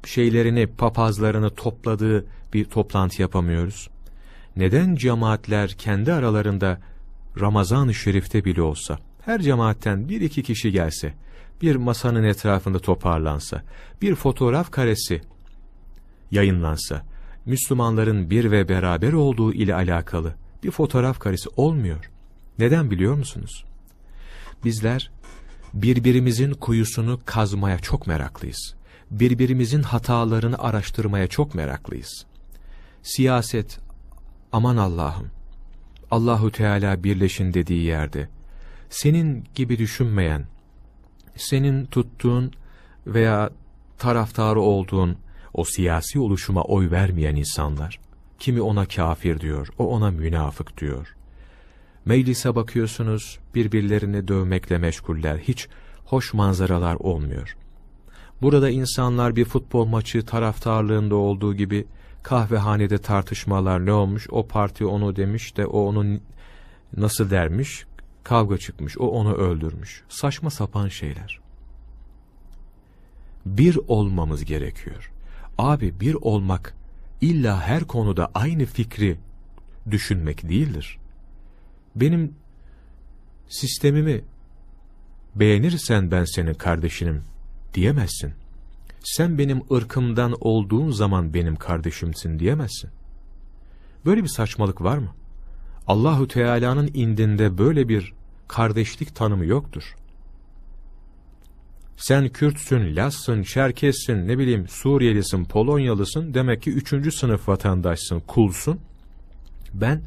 şeylerini, papazlarını topladığı bir toplantı yapamıyoruz? Neden cemaatler kendi aralarında Ramazan-ı Şerif'te bile olsa, her cemaatten bir iki kişi gelse, bir masanın etrafında toparlansa, bir fotoğraf karesi yayınlansa, Müslümanların bir ve beraber olduğu ile alakalı bir fotoğraf karesi olmuyor. Neden biliyor musunuz? Bizler birbirimizin kuyusunu kazmaya çok meraklıyız. Birbirimizin hatalarını araştırmaya çok meraklıyız. Siyaset, aman Allah'ım, Allahu Teala birleşin dediği yerde, senin gibi düşünmeyen, senin tuttuğun veya taraftarı olduğun o siyasi oluşuma oy vermeyen insanlar, kimi ona kafir diyor, o ona münafık diyor. Meclise bakıyorsunuz, birbirlerini dövmekle meşguller, hiç hoş manzaralar olmuyor. Burada insanlar bir futbol maçı taraftarlığında olduğu gibi kahvehanede tartışmalar ne olmuş, o parti onu demiş de o onun nasıl dermiş, kavga çıkmış, o onu öldürmüş. Saçma sapan şeyler. Bir olmamız gerekiyor. Abi bir olmak illa her konuda aynı fikri düşünmek değildir. Benim sistemimi beğenirsen ben senin kardeşinim diyemezsin. Sen benim ırkımdan olduğun zaman benim kardeşimsin diyemezsin. Böyle bir saçmalık var mı? Allahu Teala'nın indinde böyle bir kardeşlik tanımı yoktur. Sen Kürtsün, Lassın, Çerkessin, ne bileyim Suriyelisin, Polonyalısın, demek ki üçüncü sınıf vatandaşsın, kulsun. Ben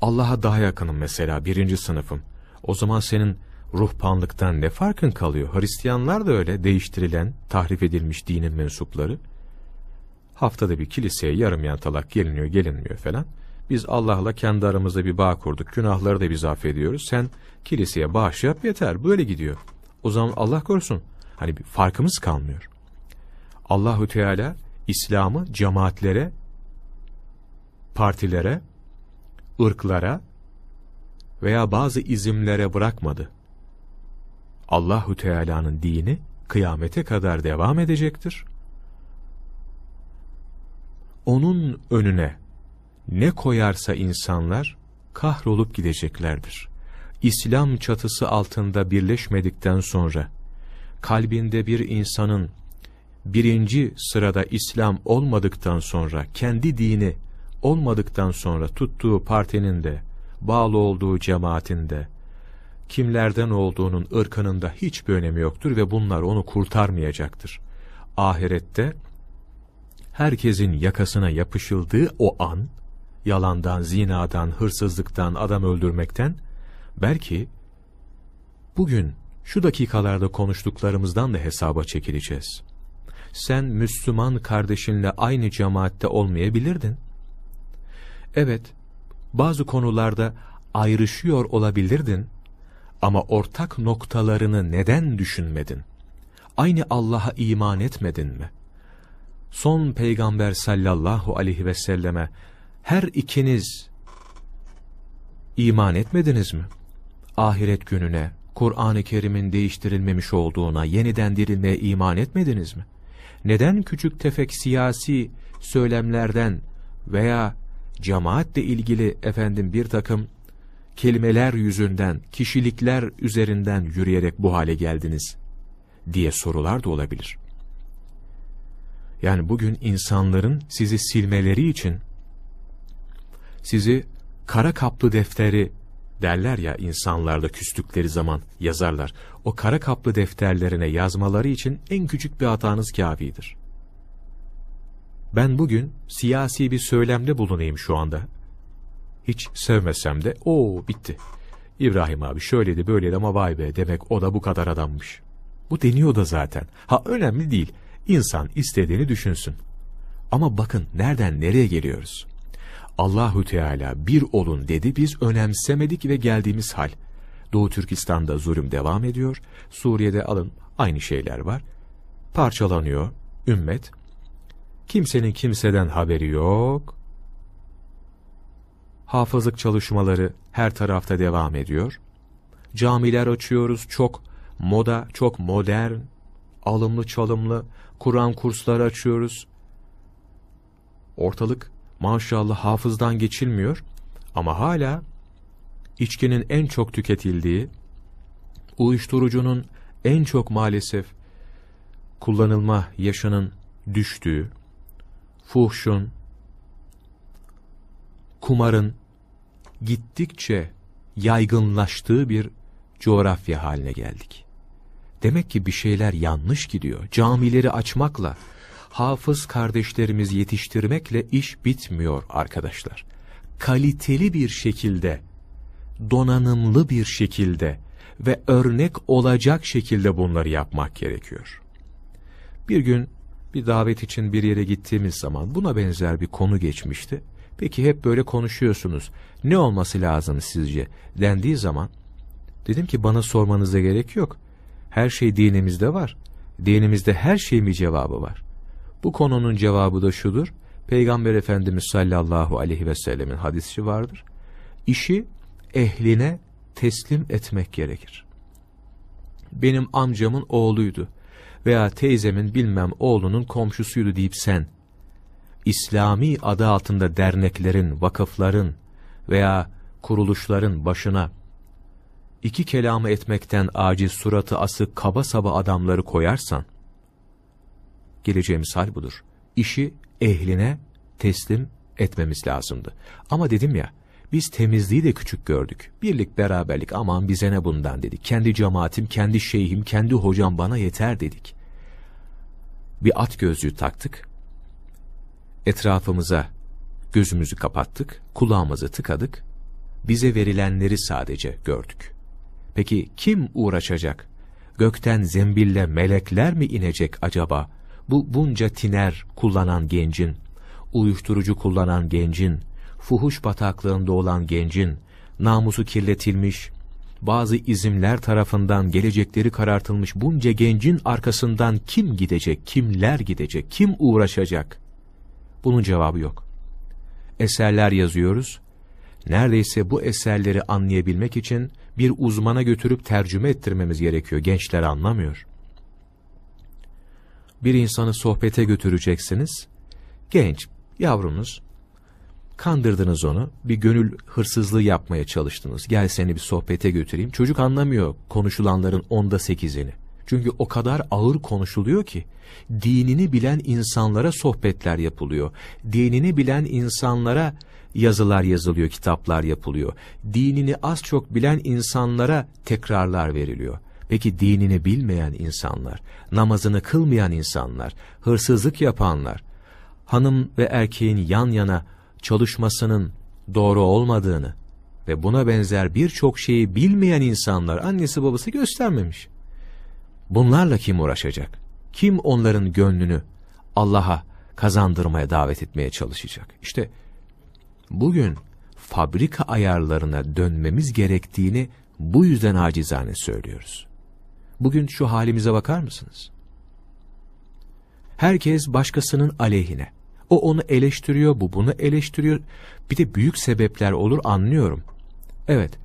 Allah'a daha yakınım mesela, birinci sınıfım. O zaman senin ruhbanlıktan ne farkın kalıyor? Hristiyanlar da öyle değiştirilen, tahrif edilmiş dinin mensupları. Haftada bir kiliseye yarım yantalak geliniyor, gelinmiyor falan. Biz Allah'la kendi aramızda bir bağ kurduk. Günahları da biz affediyoruz. Sen kiliseye bağış yap yeter. Böyle gidiyor. O zaman Allah korusun. Hani bir farkımız kalmıyor. Allahu Teala İslam'ı cemaatlere, partilere, ırklara veya bazı izimlere bırakmadı. Allahu Teala'nın dini kıyamete kadar devam edecektir. Onun önüne ne koyarsa insanlar kahrolup gideceklerdir. İslam çatısı altında birleşmedikten sonra kalbinde bir insanın birinci sırada İslam olmadıktan sonra kendi dini olmadıktan sonra tuttuğu partinin de bağlı olduğu cemaatinde kimlerden olduğunun ırkının da hiçbir önemi yoktur ve bunlar onu kurtarmayacaktır. Ahirette herkesin yakasına yapışıldığı o an yalandan, zinadan, hırsızlıktan, adam öldürmekten, belki bugün şu dakikalarda konuştuklarımızdan da hesaba çekileceğiz. Sen Müslüman kardeşinle aynı cemaatte olmayabilirdin. Evet, bazı konularda ayrışıyor olabilirdin ama ortak noktalarını neden düşünmedin? Aynı Allah'a iman etmedin mi? Son peygamber sallallahu aleyhi ve selleme her ikiniz iman etmediniz mi? Ahiret gününe, Kur'an-ı Kerim'in değiştirilmemiş olduğuna, yeniden dirilmeye iman etmediniz mi? Neden küçük tefek siyasi söylemlerden veya cemaatle ilgili efendim bir takım kelimeler yüzünden, kişilikler üzerinden yürüyerek bu hale geldiniz diye sorular da olabilir. Yani bugün insanların sizi silmeleri için sizi kara kaplı defteri derler ya insanlarda küstükleri zaman yazarlar. O kara kaplı defterlerine yazmaları için en küçük bir hatanız kafidir. Ben bugün siyasi bir söylemde bulunayım şu anda. Hiç sevmesem de o bitti. İbrahim abi şöyleydi böyleydi ama vay be demek o da bu kadar adammış. Bu deniyor da zaten. Ha önemli değil. İnsan istediğini düşünsün. Ama bakın nereden nereye geliyoruz. Allahu Teala bir olun dedi biz önemsemedik ve geldiğimiz hal. Doğu Türkistan'da zulüm devam ediyor. Suriye'de alın aynı şeyler var. Parçalanıyor ümmet. Kimsenin kimseden haberi yok. Hafızlık çalışmaları her tarafta devam ediyor. Camiler açıyoruz çok moda, çok modern, alımlı çalımlı, Kur'an kursları açıyoruz. Ortalık maşallah hafızdan geçilmiyor ama hala içkinin en çok tüketildiği, uyuşturucunun en çok maalesef kullanılma yaşının düştüğü, fuhşun, kumarın gittikçe yaygınlaştığı bir coğrafya haline geldik. Demek ki bir şeyler yanlış gidiyor. Camileri açmakla, hafız kardeşlerimiz yetiştirmekle iş bitmiyor arkadaşlar. Kaliteli bir şekilde, donanımlı bir şekilde ve örnek olacak şekilde bunları yapmak gerekiyor. Bir gün bir davet için bir yere gittiğimiz zaman buna benzer bir konu geçmişti. Peki hep böyle konuşuyorsunuz. Ne olması lazım sizce? Dendiği zaman dedim ki bana sormanıza gerek yok. Her şey dinimizde var. Dinimizde her şeyin bir cevabı var. Bu konunun cevabı da şudur. Peygamber Efendimiz sallallahu aleyhi ve sellemin hadisi vardır. İşi ehline teslim etmek gerekir. Benim amcamın oğluydu veya teyzemin bilmem oğlunun komşusuydu deyip sen, İslami adı altında derneklerin, vakıfların veya kuruluşların başına iki kelamı etmekten aciz suratı asık kaba saba adamları koyarsan, geleceğimiz hal budur. İşi ehline teslim etmemiz lazımdı. Ama dedim ya, biz temizliği de küçük gördük. Birlik, beraberlik aman bize ne bundan dedik. Kendi cemaatim, kendi şeyhim, kendi hocam bana yeter dedik. Bir at gözlüğü taktık. Etrafımıza gözümüzü kapattık, kulağımızı tıkadık. Bize verilenleri sadece gördük. Peki kim uğraşacak? Gökten zembille melekler mi inecek acaba? Bu bunca tiner kullanan gencin, uyuşturucu kullanan gencin, fuhuş bataklığında olan gencin, namusu kirletilmiş, bazı izimler tarafından gelecekleri karartılmış bunca gencin arkasından kim gidecek, kimler gidecek, kim uğraşacak? Bunun cevabı yok. Eserler yazıyoruz. Neredeyse bu eserleri anlayabilmek için bir uzmana götürüp tercüme ettirmemiz gerekiyor. Gençler anlamıyor. Bir insanı sohbete götüreceksiniz. Genç, yavrunuz, Kandırdınız onu, bir gönül hırsızlığı yapmaya çalıştınız. Gel seni bir sohbete götüreyim. Çocuk anlamıyor konuşulanların onda sekizini. Çünkü o kadar ağır konuşuluyor ki, dinini bilen insanlara sohbetler yapılıyor. Dinini bilen insanlara yazılar yazılıyor, kitaplar yapılıyor. Dinini az çok bilen insanlara tekrarlar veriliyor. Peki dinini bilmeyen insanlar, namazını kılmayan insanlar, hırsızlık yapanlar, hanım ve erkeğin yan yana çalışmasının doğru olmadığını ve buna benzer birçok şeyi bilmeyen insanlar annesi babası göstermemiş. Bunlarla kim uğraşacak? Kim onların gönlünü Allah'a kazandırmaya davet etmeye çalışacak? İşte bugün fabrika ayarlarına dönmemiz gerektiğini bu yüzden acizane söylüyoruz. Bugün şu halimize bakar mısınız? Herkes başkasının aleyhine. O onu eleştiriyor, bu bunu eleştiriyor. Bir de büyük sebepler olur anlıyorum. Evet,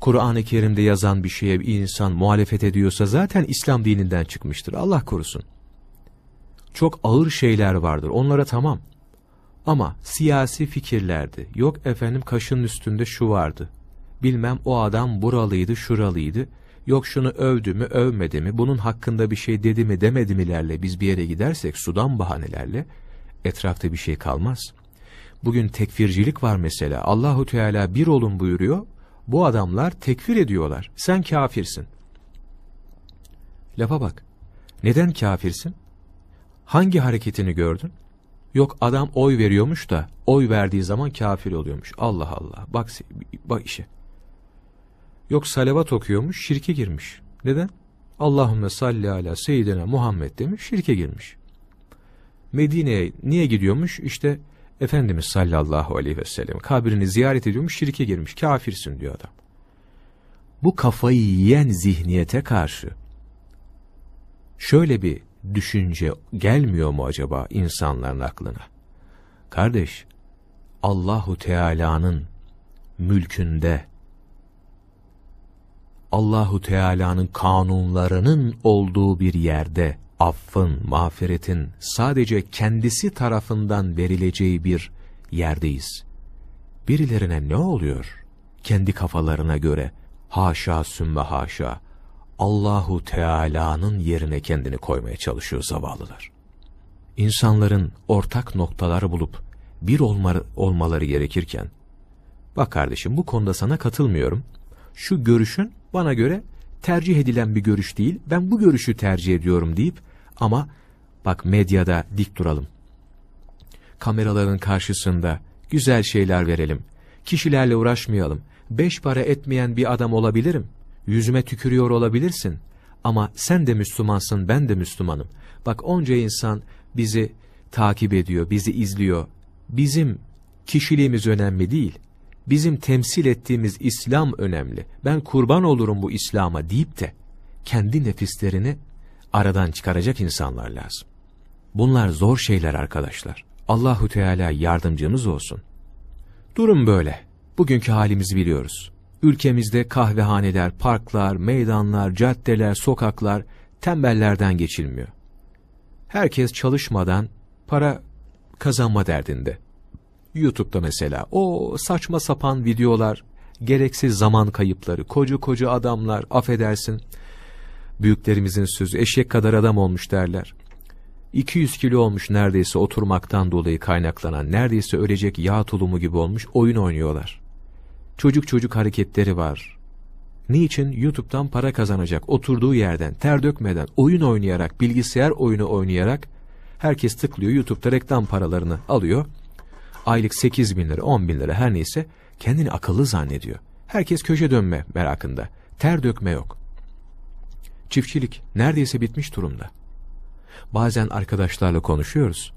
Kur'an-ı Kerim'de yazan bir şeye bir insan muhalefet ediyorsa zaten İslam dininden çıkmıştır. Allah korusun. Çok ağır şeyler vardır, onlara tamam. Ama siyasi fikirlerdi. Yok efendim kaşın üstünde şu vardı. Bilmem o adam buralıydı, şuralıydı. Yok şunu övdü mü, övmedi mi, bunun hakkında bir şey dedi mi, demedi milerle biz bir yere gidersek sudan bahanelerle etrafta bir şey kalmaz. Bugün tekfircilik var mesela. Allahu Teala bir olun buyuruyor. Bu adamlar tekfir ediyorlar. Sen kafirsin. Lafa bak. Neden kafirsin? Hangi hareketini gördün? Yok adam oy veriyormuş da oy verdiği zaman kafir oluyormuş. Allah Allah. Bak bak işe. Yok salavat okuyormuş, şirke girmiş. Neden? Allahümme salli ala seyyidina Muhammed demiş, şirke girmiş. Medine'ye niye gidiyormuş? İşte Efendimiz sallallahu aleyhi ve sellem kabrini ziyaret ediyormuş, şirke girmiş, kafirsin diyor adam. Bu kafayı yiyen zihniyete karşı şöyle bir düşünce gelmiyor mu acaba insanların aklına? Kardeş, Allahu Teala'nın mülkünde Allahu Teala'nın kanunlarının olduğu bir yerde affın, mağfiretin sadece kendisi tarafından verileceği bir yerdeyiz. Birilerine ne oluyor? Kendi kafalarına göre haşa sümme haşa Allahu Teala'nın yerine kendini koymaya çalışıyor zavallılar. İnsanların ortak noktaları bulup bir olma, olmaları gerekirken, bak kardeşim bu konuda sana katılmıyorum, şu görüşün bana göre tercih edilen bir görüş değil, ben bu görüşü tercih ediyorum deyip ama bak medyada dik duralım. Kameraların karşısında güzel şeyler verelim. Kişilerle uğraşmayalım. Beş para etmeyen bir adam olabilirim. Yüzüme tükürüyor olabilirsin. Ama sen de Müslümansın, ben de Müslümanım. Bak onca insan bizi takip ediyor, bizi izliyor. Bizim kişiliğimiz önemli değil. Bizim temsil ettiğimiz İslam önemli. Ben kurban olurum bu İslam'a deyip de kendi nefislerini aradan çıkaracak insanlar lazım. Bunlar zor şeyler arkadaşlar. Allahu Teala yardımcımız olsun. Durum böyle. Bugünkü halimizi biliyoruz. Ülkemizde kahvehaneler, parklar, meydanlar, caddeler, sokaklar tembellerden geçilmiyor. Herkes çalışmadan para kazanma derdinde. YouTube'da mesela o saçma sapan videolar, gereksiz zaman kayıpları, koca koca adamlar, affedersin, büyüklerimizin sözü eşek kadar adam olmuş derler. 200 kilo olmuş neredeyse oturmaktan dolayı kaynaklanan, neredeyse ölecek yağ tulumu gibi olmuş oyun oynuyorlar. Çocuk çocuk hareketleri var. Niçin? YouTube'dan para kazanacak, oturduğu yerden, ter dökmeden, oyun oynayarak, bilgisayar oyunu oynayarak, herkes tıklıyor, YouTube'da reklam paralarını alıyor. Aylık 8 bin lira, 10 bin lira her neyse, kendini akıllı zannediyor. Herkes köşe dönme merakında. Ter dökme yok. Çiftçilik neredeyse bitmiş durumda. Bazen arkadaşlarla konuşuyoruz.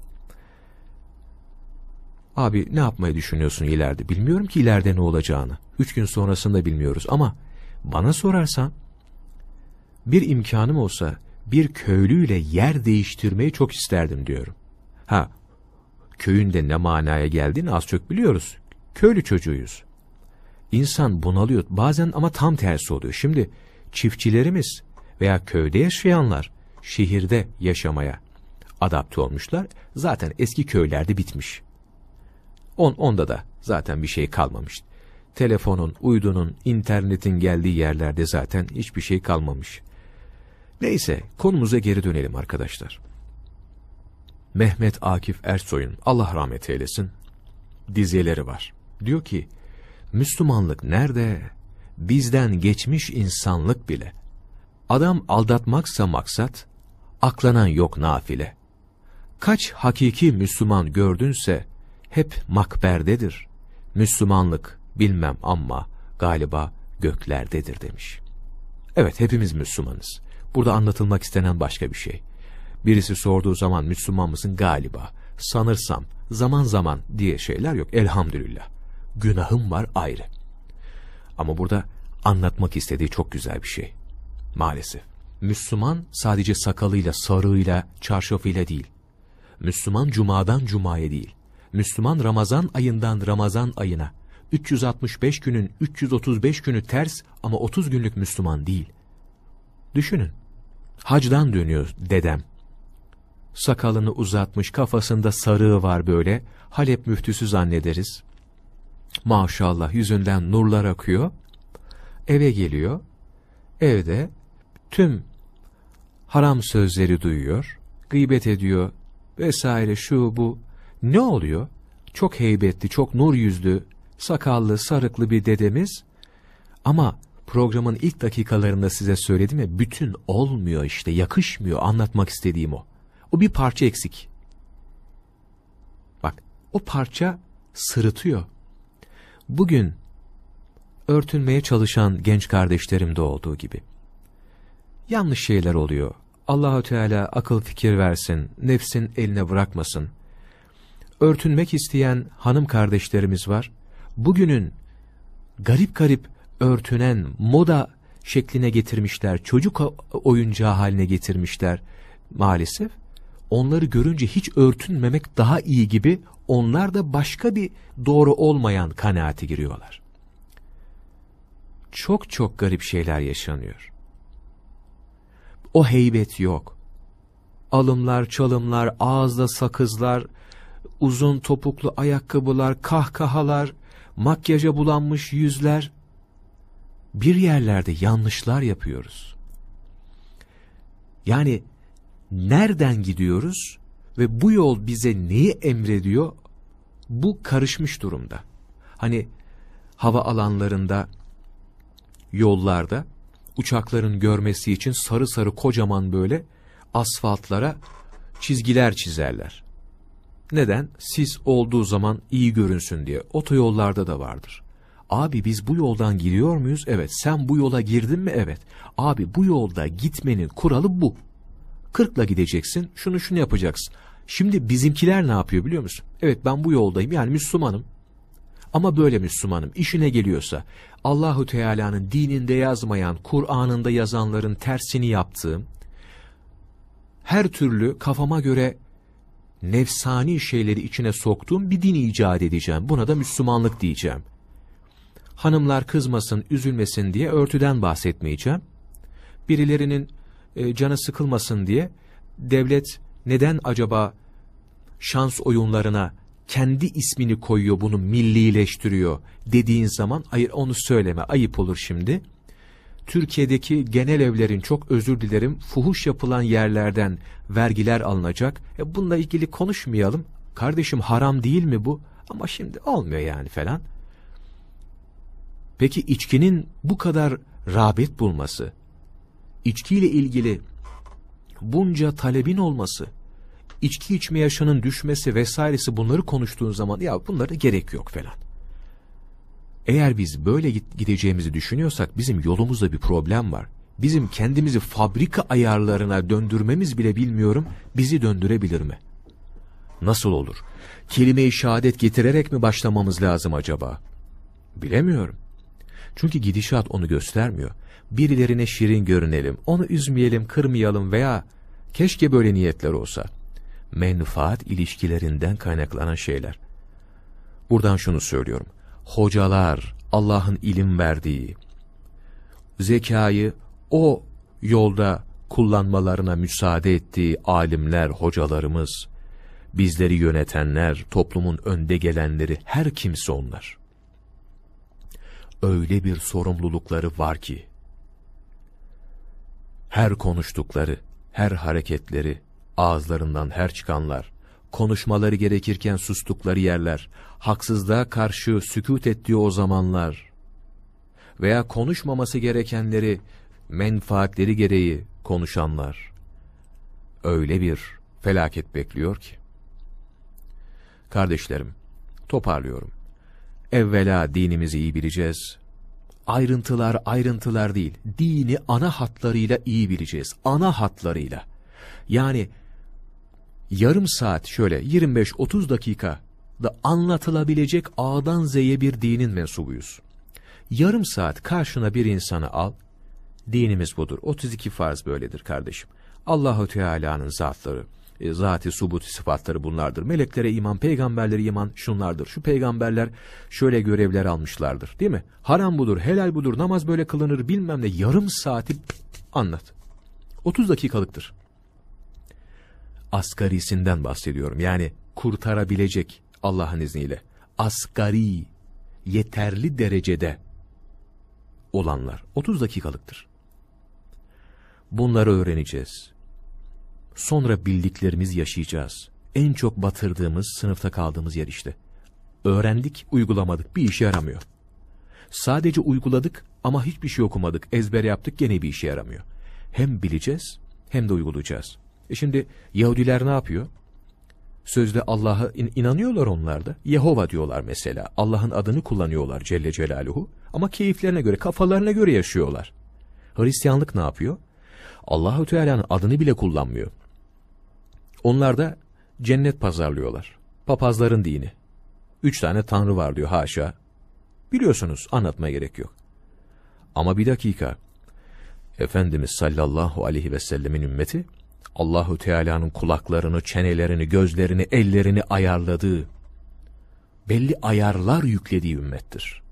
Abi ne yapmayı düşünüyorsun ileride? Bilmiyorum ki ileride ne olacağını. Üç gün sonrasında bilmiyoruz ama bana sorarsan bir imkanım olsa bir köylüyle yer değiştirmeyi çok isterdim diyorum. Ha, köyün de ne manaya geldiğini az çok biliyoruz. Köylü çocuğuyuz. İnsan bunalıyor bazen ama tam tersi oluyor. Şimdi çiftçilerimiz veya köyde yaşayanlar şehirde yaşamaya adapte olmuşlar. Zaten eski köylerde bitmiş. On, onda da zaten bir şey kalmamış. Telefonun, uydunun, internetin geldiği yerlerde zaten hiçbir şey kalmamış. Neyse konumuza geri dönelim arkadaşlar. Mehmet Akif Ersoy'un Allah rahmet eylesin dizeleri var. Diyor ki Müslümanlık nerede? Bizden geçmiş insanlık bile. Adam aldatmaksa maksat, aklanan yok nafile. Kaç hakiki Müslüman gördünse, hep makberdedir. Müslümanlık bilmem ama galiba göklerdedir demiş. Evet hepimiz Müslümanız. Burada anlatılmak istenen başka bir şey. Birisi sorduğu zaman Müslüman mısın? Galiba. Sanırsam, zaman zaman diye şeyler yok. Elhamdülillah. Günahım var ayrı. Ama burada anlatmak istediği çok güzel bir şey. Maalesef. Müslüman sadece sakalıyla, sarığıyla, çarşafıyla değil. Müslüman cumadan cumaya değil. Müslüman Ramazan ayından Ramazan ayına. 365 günün 335 günü ters ama 30 günlük Müslüman değil. Düşünün. Hacdan dönüyor dedem. Sakalını uzatmış, kafasında sarığı var böyle. Halep müftüsü zannederiz. Maşallah yüzünden nurlar akıyor. Eve geliyor. Evde tüm haram sözleri duyuyor. Gıybet ediyor vesaire şu bu. Ne oluyor? Çok heybetli, çok nur yüzlü, sakallı, sarıklı bir dedemiz. Ama programın ilk dakikalarında size söyledim ya, bütün olmuyor işte, yakışmıyor anlatmak istediğim o. O bir parça eksik. Bak, o parça sırıtıyor. Bugün örtünmeye çalışan genç kardeşlerimde olduğu gibi. Yanlış şeyler oluyor. Allahü Teala akıl fikir versin, nefsin eline bırakmasın. Örtünmek isteyen hanım kardeşlerimiz var. Bugünün garip garip örtünen moda şekline getirmişler, çocuk oyuncağı haline getirmişler maalesef. Onları görünce hiç örtünmemek daha iyi gibi onlar da başka bir doğru olmayan kanaati giriyorlar. Çok çok garip şeyler yaşanıyor. O heybet yok. Alımlar, çalımlar, ağızda sakızlar, uzun topuklu ayakkabılar, kahkahalar, makyaja bulanmış yüzler. Bir yerlerde yanlışlar yapıyoruz. Yani nereden gidiyoruz ve bu yol bize neyi emrediyor? Bu karışmış durumda. Hani hava alanlarında, yollarda uçakların görmesi için sarı sarı kocaman böyle asfaltlara çizgiler çizerler. Neden? Sis olduğu zaman iyi görünsün diye. Otoyollarda da vardır. Abi biz bu yoldan giriyor muyuz? Evet. Sen bu yola girdin mi? Evet. Abi bu yolda gitmenin kuralı bu. Kırkla gideceksin. Şunu şunu yapacaksın. Şimdi bizimkiler ne yapıyor biliyor musun? Evet ben bu yoldayım. Yani Müslümanım. Ama böyle Müslümanım. işine geliyorsa Allahu Teala'nın dininde yazmayan, Kur'an'ında yazanların tersini yaptığım, her türlü kafama göre nefsani şeyleri içine soktuğum bir din icat edeceğim. Buna da Müslümanlık diyeceğim. Hanımlar kızmasın, üzülmesin diye örtüden bahsetmeyeceğim. Birilerinin e, canı sıkılmasın diye devlet neden acaba şans oyunlarına kendi ismini koyuyor bunu millileştiriyor dediğin zaman hayır onu söyleme ayıp olur şimdi. Türkiye'deki genel evlerin çok özür dilerim fuhuş yapılan yerlerden vergiler alınacak. E bununla ilgili konuşmayalım. Kardeşim haram değil mi bu? Ama şimdi olmuyor yani falan. Peki içkinin bu kadar rağbet bulması, içkiyle ilgili bunca talebin olması, içki içme yaşının düşmesi vesairesi bunları konuştuğun zaman ya bunlara gerek yok falan. Eğer biz böyle gideceğimizi düşünüyorsak bizim yolumuzda bir problem var. Bizim kendimizi fabrika ayarlarına döndürmemiz bile bilmiyorum bizi döndürebilir mi? Nasıl olur? Kelime-i şehadet getirerek mi başlamamız lazım acaba? Bilemiyorum. Çünkü gidişat onu göstermiyor. Birilerine şirin görünelim, onu üzmeyelim, kırmayalım veya keşke böyle niyetler olsa. Menfaat ilişkilerinden kaynaklanan şeyler. Buradan şunu söylüyorum. Hocalar, Allah'ın ilim verdiği, zekayı o yolda kullanmalarına müsaade ettiği alimler, hocalarımız, bizleri yönetenler, toplumun önde gelenleri, her kimse onlar öyle bir sorumlulukları var ki, her konuştukları, her hareketleri, ağızlarından her çıkanlar, konuşmaları gerekirken sustukları yerler, haksızlığa karşı sükut ettiği o zamanlar veya konuşmaması gerekenleri menfaatleri gereği konuşanlar, öyle bir felaket bekliyor ki. Kardeşlerim, toparlıyorum. Evvela dinimizi iyi bileceğiz. Ayrıntılar ayrıntılar değil, dini ana hatlarıyla iyi bileceğiz. Ana hatlarıyla. Yani yarım saat şöyle 25-30 dakika da anlatılabilecek A'dan Z'ye bir dinin mensubuyuz. Yarım saat karşına bir insanı al, dinimiz budur. 32 farz böyledir kardeşim. Allahu Teala'nın zatları, e, zati subuti sıfatları bunlardır. Meleklere iman, peygamberlere iman şunlardır. Şu peygamberler şöyle görevler almışlardır değil mi? Haram budur, helal budur, namaz böyle kılınır bilmem ne yarım saati anlat. 30 dakikalıktır. Asgarisinden bahsediyorum. Yani kurtarabilecek Allah'ın izniyle. Asgari, yeterli derecede olanlar 30 dakikalıktır. Bunları öğreneceğiz. Sonra bildiklerimiz yaşayacağız. En çok batırdığımız, sınıfta kaldığımız yer işte. Öğrendik, uygulamadık, bir işe yaramıyor. Sadece uyguladık ama hiçbir şey okumadık, ezber yaptık, gene bir işe yaramıyor. Hem bileceğiz, hem de uygulayacağız. E şimdi Yahudiler ne yapıyor? Sözde Allah'a in inanıyorlar onlar da. Yehova diyorlar mesela. Allah'ın adını kullanıyorlar Celle Celaluhu. Ama keyiflerine göre, kafalarına göre yaşıyorlar. Hristiyanlık ne yapıyor? Allahu Teala'nın adını bile kullanmıyor. Onlar da cennet pazarlıyorlar. Papazların dini. Üç tane tanrı var diyor haşa. Biliyorsunuz anlatmaya gerek yok. Ama bir dakika. Efendimiz sallallahu aleyhi ve sellemin ümmeti Allahu Teala'nın kulaklarını, çenelerini, gözlerini, ellerini ayarladığı, belli ayarlar yüklediği ümmettir.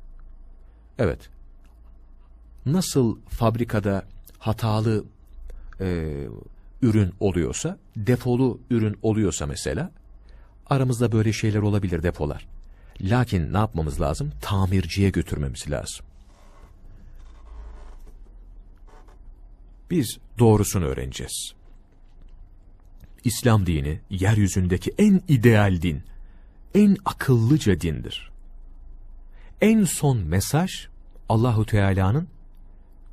Evet, nasıl fabrikada hatalı e, ürün oluyorsa, defolu ürün oluyorsa mesela, aramızda böyle şeyler olabilir depolar. Lakin ne yapmamız lazım? Tamirciye götürmemiz lazım. Biz doğrusunu öğreneceğiz. İslam dini yeryüzündeki en ideal din, en akıllıca dindir. En son mesaj Allahu Teala'nın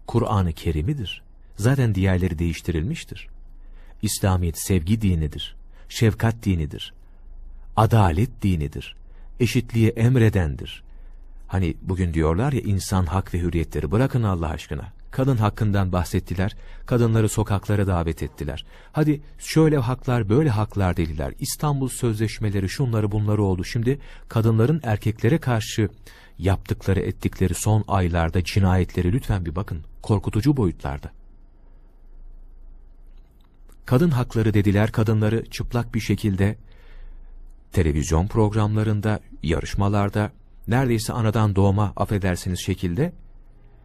Kur'an-ı Kerim'idir. Zaten diğerleri değiştirilmiştir. İslamiyet sevgi dinidir, şefkat dinidir, adalet dinidir, eşitliği emredendir. Hani bugün diyorlar ya insan hak ve hürriyetleri bırakın Allah aşkına. kadın hakkından bahsettiler, kadınları sokaklara davet ettiler. Hadi şöyle haklar, böyle haklar dediler. İstanbul Sözleşmeleri, şunları bunları oldu. Şimdi kadınların erkeklere karşı yaptıkları, ettikleri son aylarda cinayetleri lütfen bir bakın. Korkutucu boyutlarda. Kadın hakları dediler, kadınları çıplak bir şekilde televizyon programlarında, yarışmalarda, neredeyse anadan doğma affedersiniz şekilde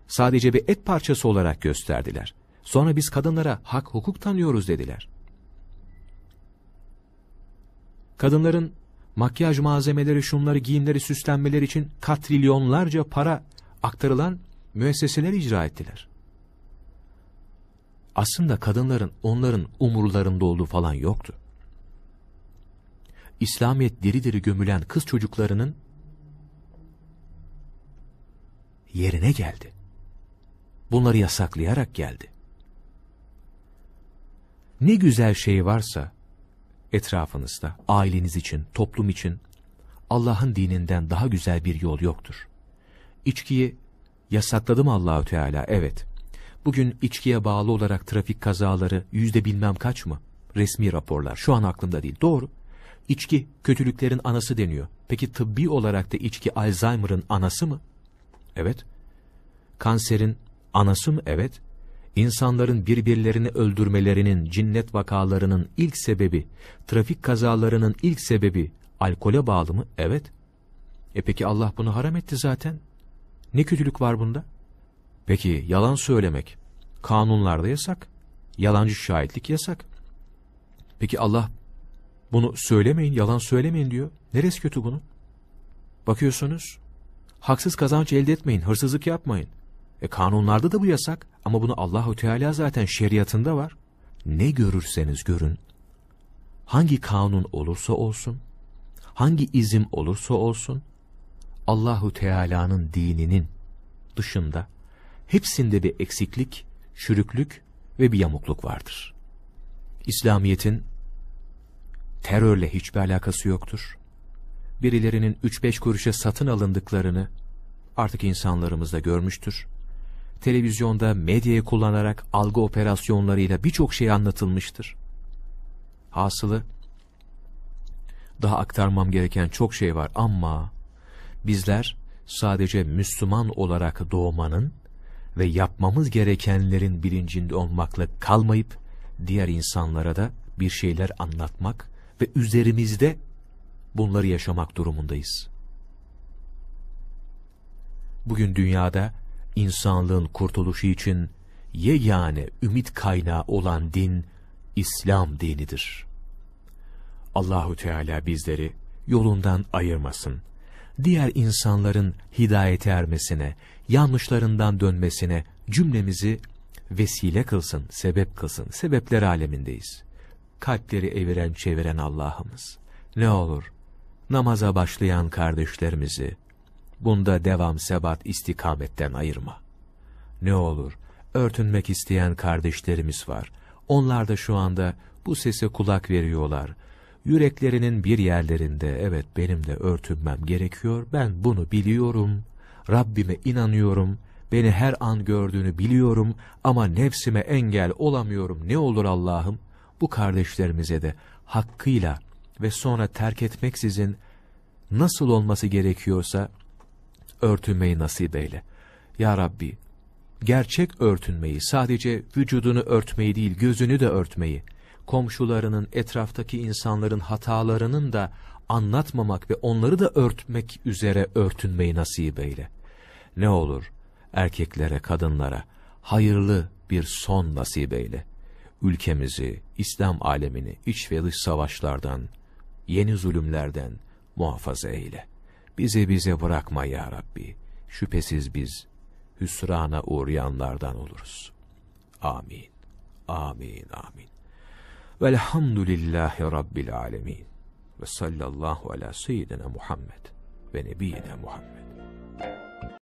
sadece bir et parçası olarak gösterdiler. Sonra biz kadınlara hak hukuk tanıyoruz dediler. Kadınların makyaj malzemeleri, şunları, giyimleri, süslenmeleri için katrilyonlarca para aktarılan müesseseler icra ettiler. Aslında kadınların onların umurlarında olduğu falan yoktu. İslamiyet diri diri gömülen kız çocuklarının yerine geldi. Bunları yasaklayarak geldi. Ne güzel şey varsa etrafınızda, aileniz için, toplum için Allah'ın dininden daha güzel bir yol yoktur. İçkiyi yasakladı mı Allahü Teala? Evet. Bugün içkiye bağlı olarak trafik kazaları yüzde bilmem kaç mı? Resmi raporlar. Şu an aklımda değil. Doğru. İçki kötülüklerin anası deniyor. Peki tıbbi olarak da içki Alzheimer'ın anası mı? Evet. Kanserin anası mı? Evet. İnsanların birbirlerini öldürmelerinin, cinnet vakalarının ilk sebebi, trafik kazalarının ilk sebebi alkole bağlı mı? Evet. E peki Allah bunu haram etti zaten. Ne kötülük var bunda? Peki yalan söylemek kanunlarda yasak. Yalancı şahitlik yasak. Peki Allah bunu söylemeyin, yalan söylemeyin diyor. Neresi kötü bunun? Bakıyorsunuz, haksız kazanç elde etmeyin, hırsızlık yapmayın. E kanunlarda da bu yasak ama bunu Allahu Teala zaten şeriatında var. Ne görürseniz görün, hangi kanun olursa olsun, hangi izim olursa olsun, Allahu Teala'nın dininin dışında hepsinde bir eksiklik, çürüklük ve bir yamukluk vardır. İslamiyet'in terörle hiçbir alakası yoktur. Birilerinin 3-5 kuruşa satın alındıklarını artık insanlarımız da görmüştür. Televizyonda medyayı kullanarak algı operasyonlarıyla birçok şey anlatılmıştır. Hasılı, daha aktarmam gereken çok şey var ama bizler sadece Müslüman olarak doğmanın ve yapmamız gerekenlerin bilincinde olmakla kalmayıp diğer insanlara da bir şeyler anlatmak ve üzerimizde bunları yaşamak durumundayız. Bugün dünyada insanlığın kurtuluşu için yegane ümit kaynağı olan din İslam dinidir. Allahu Teala bizleri yolundan ayırmasın. Diğer insanların hidayete ermesine, yanlışlarından dönmesine cümlemizi vesile kılsın, sebep kılsın. Sebepler alemindeyiz. Kalpleri eviren çeviren Allah'ımız. Ne olur namaza başlayan kardeşlerimizi bunda devam sebat istikametten ayırma. Ne olur örtünmek isteyen kardeşlerimiz var. Onlar da şu anda bu sese kulak veriyorlar. Yüreklerinin bir yerlerinde evet benim de örtünmem gerekiyor. Ben bunu biliyorum. Rabbime inanıyorum. Beni her an gördüğünü biliyorum ama nefsime engel olamıyorum. Ne olur Allah'ım bu kardeşlerimize de hakkıyla ve sonra terk etmeksizin nasıl olması gerekiyorsa örtünmeyi nasip eyle. Ya Rabbi, gerçek örtünmeyi, sadece vücudunu örtmeyi değil, gözünü de örtmeyi, komşularının, etraftaki insanların hatalarının da anlatmamak ve onları da örtmek üzere örtünmeyi nasip eyle. Ne olur, erkeklere, kadınlara hayırlı bir son nasip eyle. Ülkemizi, İslam alemini iç ve dış savaşlardan, yeni zulümlerden muhafaza eyle. Bizi bize bırakma ya Rabbi. Şüphesiz biz hüsrana uğrayanlardan oluruz. Amin. Amin. Amin. Velhamdülillahi Rabbil alemin. Ve sallallahu ala seyyidina Muhammed ve nebiyyina Muhammed.